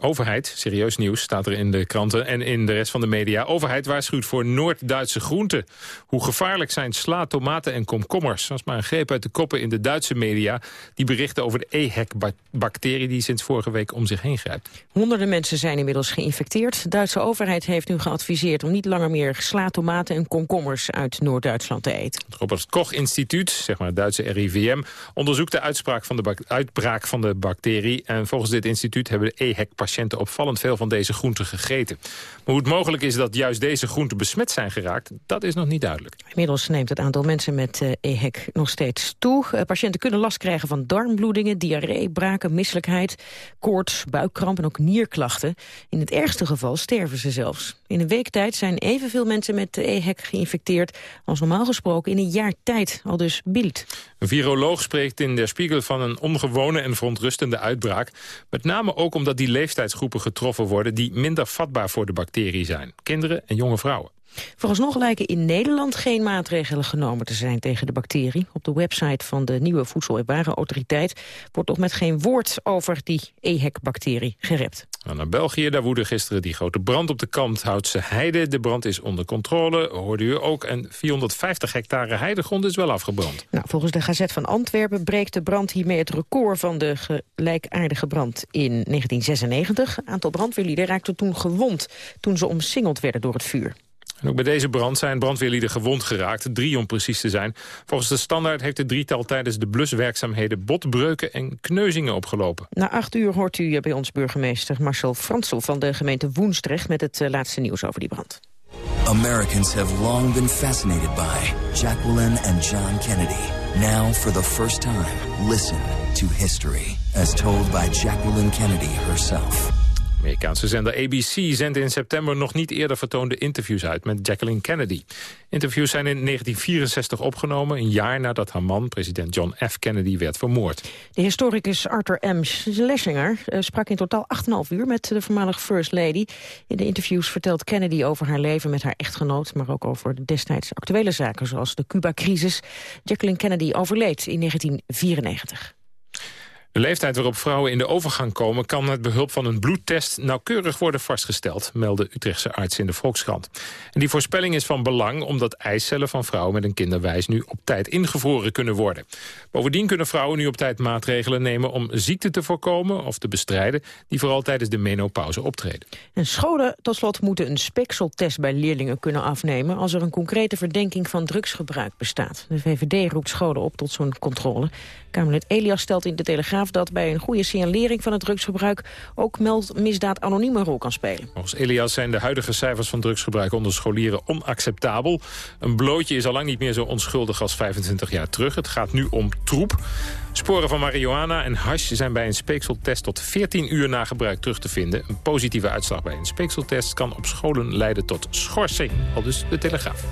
S8: Overheid, serieus nieuws, staat er in de kranten en in de rest van de media. Overheid waarschuwt voor Noord-Duitse groenten. Hoe gevaarlijk zijn sla, tomaten en komkommers? Dat is maar een greep uit de koppen in de Duitse media. Die berichten over de EHEC-bacterie die sinds vorige week om zich heen grijpt.
S7: Honderden mensen zijn inmiddels geïnfecteerd. De Duitse overheid heeft nu geadviseerd om niet langer meer sla, tomaten en komkommers uit Noord-Duitsland te eten.
S8: Het Robert Koch Instituut, zeg maar het Duitse RIVM, onderzoekt de uitspraak van de uitbraak van de bacterie. En volgens dit instituut hebben de EHEC-patiënten opvallend veel van deze groenten gegeten. Maar hoe het mogelijk is dat juist deze groenten besmet zijn geraakt, dat is nog niet duidelijk.
S7: Inmiddels neemt het aantal mensen met eh, EHEC nog steeds toe. Eh, patiënten kunnen last krijgen van darmbloedingen, diarree, braken, misselijkheid, koorts, buikkramp en ook nierklachten. In het ergste geval sterven ze zelfs. In een week tijd zijn evenveel mensen met de EHEC geïnfecteerd als normaal gesproken in een jaar tijd, al dus Bild.
S8: Een viroloog spreekt in Der Spiegel van een ongewone en verontrustende uitbraak. Met name ook omdat die leeftijdsgroepen getroffen worden... die minder vatbaar voor de bacterie zijn. Kinderen en jonge vrouwen.
S7: Vooralsnog lijken in Nederland geen maatregelen genomen te zijn tegen de bacterie. Op de website van de nieuwe Voedsel- en Warenautoriteit wordt nog met geen woord over die EHEC-bacterie gerept.
S8: Nou, naar België, daar woedde gisteren die grote brand op de Kanthoutse heide. De brand is onder controle, hoorde u ook. En 450 hectare heidegrond is wel afgebrand.
S7: Nou, volgens de Gazet van Antwerpen breekt de brand hiermee het record van de gelijkaardige brand in 1996. Een aantal brandweerlieden raakten toen gewond toen ze omsingeld werden door het vuur.
S8: En ook bij deze brand zijn brandweerlieden gewond geraakt. Drie om precies te zijn. Volgens de standaard heeft het drietal tijdens de bluswerkzaamheden botbreuken en kneuzingen opgelopen.
S7: Na acht uur hoort u bij ons burgemeester Marcel Fransel van de gemeente Woensdrecht met het eh, laatste nieuws over die brand.
S37: Americans have long been fascinated by Jacqueline and John Kennedy. Now, for the first time, listen to history as told by Jacqueline Kennedy herself.
S8: Amerikaanse zender ABC zendt in september nog niet eerder vertoonde interviews uit met Jacqueline Kennedy. Interviews zijn in 1964 opgenomen, een jaar nadat haar man, president John F. Kennedy, werd vermoord.
S7: De historicus Arthur M. Schlesinger eh, sprak in totaal 8,5 uur met de voormalige First Lady. In de interviews vertelt Kennedy over haar leven met haar echtgenoot... maar ook over de destijds actuele zaken zoals de Cuba-crisis. Jacqueline Kennedy overleed in 1994.
S8: De leeftijd waarop vrouwen in de overgang komen... kan met behulp van een bloedtest nauwkeurig worden vastgesteld... melden Utrechtse arts in de Volkskrant. En die voorspelling is van belang omdat eicellen van vrouwen... met een kinderwijs nu op tijd ingevroren kunnen worden. Bovendien kunnen vrouwen nu op tijd maatregelen nemen... om ziekten te voorkomen of te bestrijden... die vooral tijdens de menopauze optreden.
S7: En scholen tot slot moeten een spekseltest bij leerlingen kunnen afnemen... als er een concrete verdenking van drugsgebruik bestaat. De VVD roept scholen op tot zo'n controle. Kamerlid Elias stelt in de Telegraaf dat bij een goede signalering van het drugsgebruik ook meldmisdaad anoniem een rol kan spelen.
S8: Volgens Elias zijn de huidige cijfers van drugsgebruik onder scholieren onacceptabel. Een blootje is al lang niet meer zo onschuldig als 25 jaar terug. Het gaat nu om troep. Sporen van marihuana en hash zijn bij een speekseltest tot 14 uur na gebruik terug te vinden. Een positieve uitslag bij een speekseltest kan op scholen leiden tot schorsing. Al dus de Telegraaf.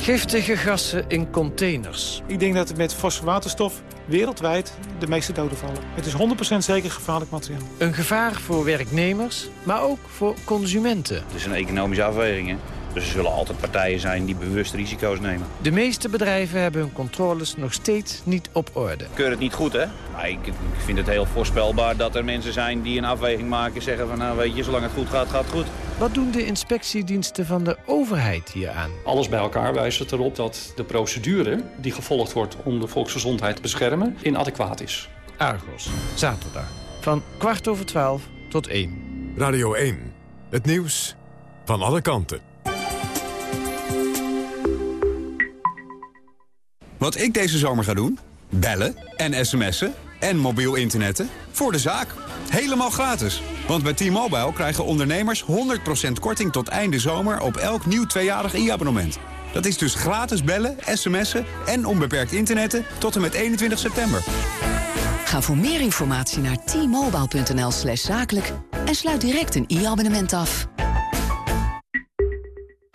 S38: Giftige gassen in containers.
S39: Ik denk dat met fosforwaterstof wereldwijd de meeste doden vallen. Het is 100% zeker gevaarlijk materiaal.
S38: Een gevaar voor werknemers, maar ook voor consumenten.
S40: Het is een economische afweging. Hè? Dus er zullen altijd partijen zijn die bewust risico's nemen.
S38: De meeste bedrijven hebben hun controles nog steeds niet op orde.
S40: Ik keur het niet goed, hè? Maar ik, ik vind het heel voorspelbaar dat er mensen zijn die een afweging maken... zeggen van, nou weet je, zolang het goed gaat, gaat het goed.
S38: Wat doen de inspectiediensten van de overheid hieraan?
S41: Alles bij elkaar wijst het erop dat de procedure die gevolgd wordt... om de volksgezondheid te beschermen, inadequaat is.
S38: Argos, zaterdag. Van kwart over twaalf tot één.
S1: Radio 1. Het nieuws van alle kanten.
S42: Wat ik deze zomer ga doen? Bellen en sms'en en mobiel internetten voor de zaak. Helemaal gratis. Want bij T-Mobile krijgen ondernemers 100% korting tot einde zomer... op elk nieuw tweejarig e-abonnement. Dat is dus gratis bellen, sms'en en onbeperkt internetten tot en met 21 september.
S43: Ga voor meer informatie naar t-mobile.nl slash zakelijk... en sluit direct een e-abonnement af.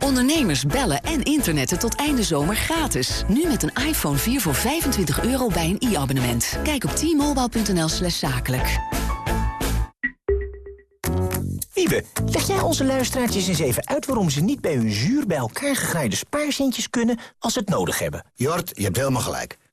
S43: Ondernemers bellen en internetten tot einde zomer gratis. Nu met een iPhone 4 voor 25 euro bij een e-abonnement. Kijk op t-mobile.nl slash zakelijk.
S44: Wiebe, leg jij onze luisteraartjes eens even uit... waarom ze niet bij hun zuur bij elkaar gegraaide spaarzintjes kunnen... als ze het nodig hebben?
S45: Jort, je hebt helemaal gelijk.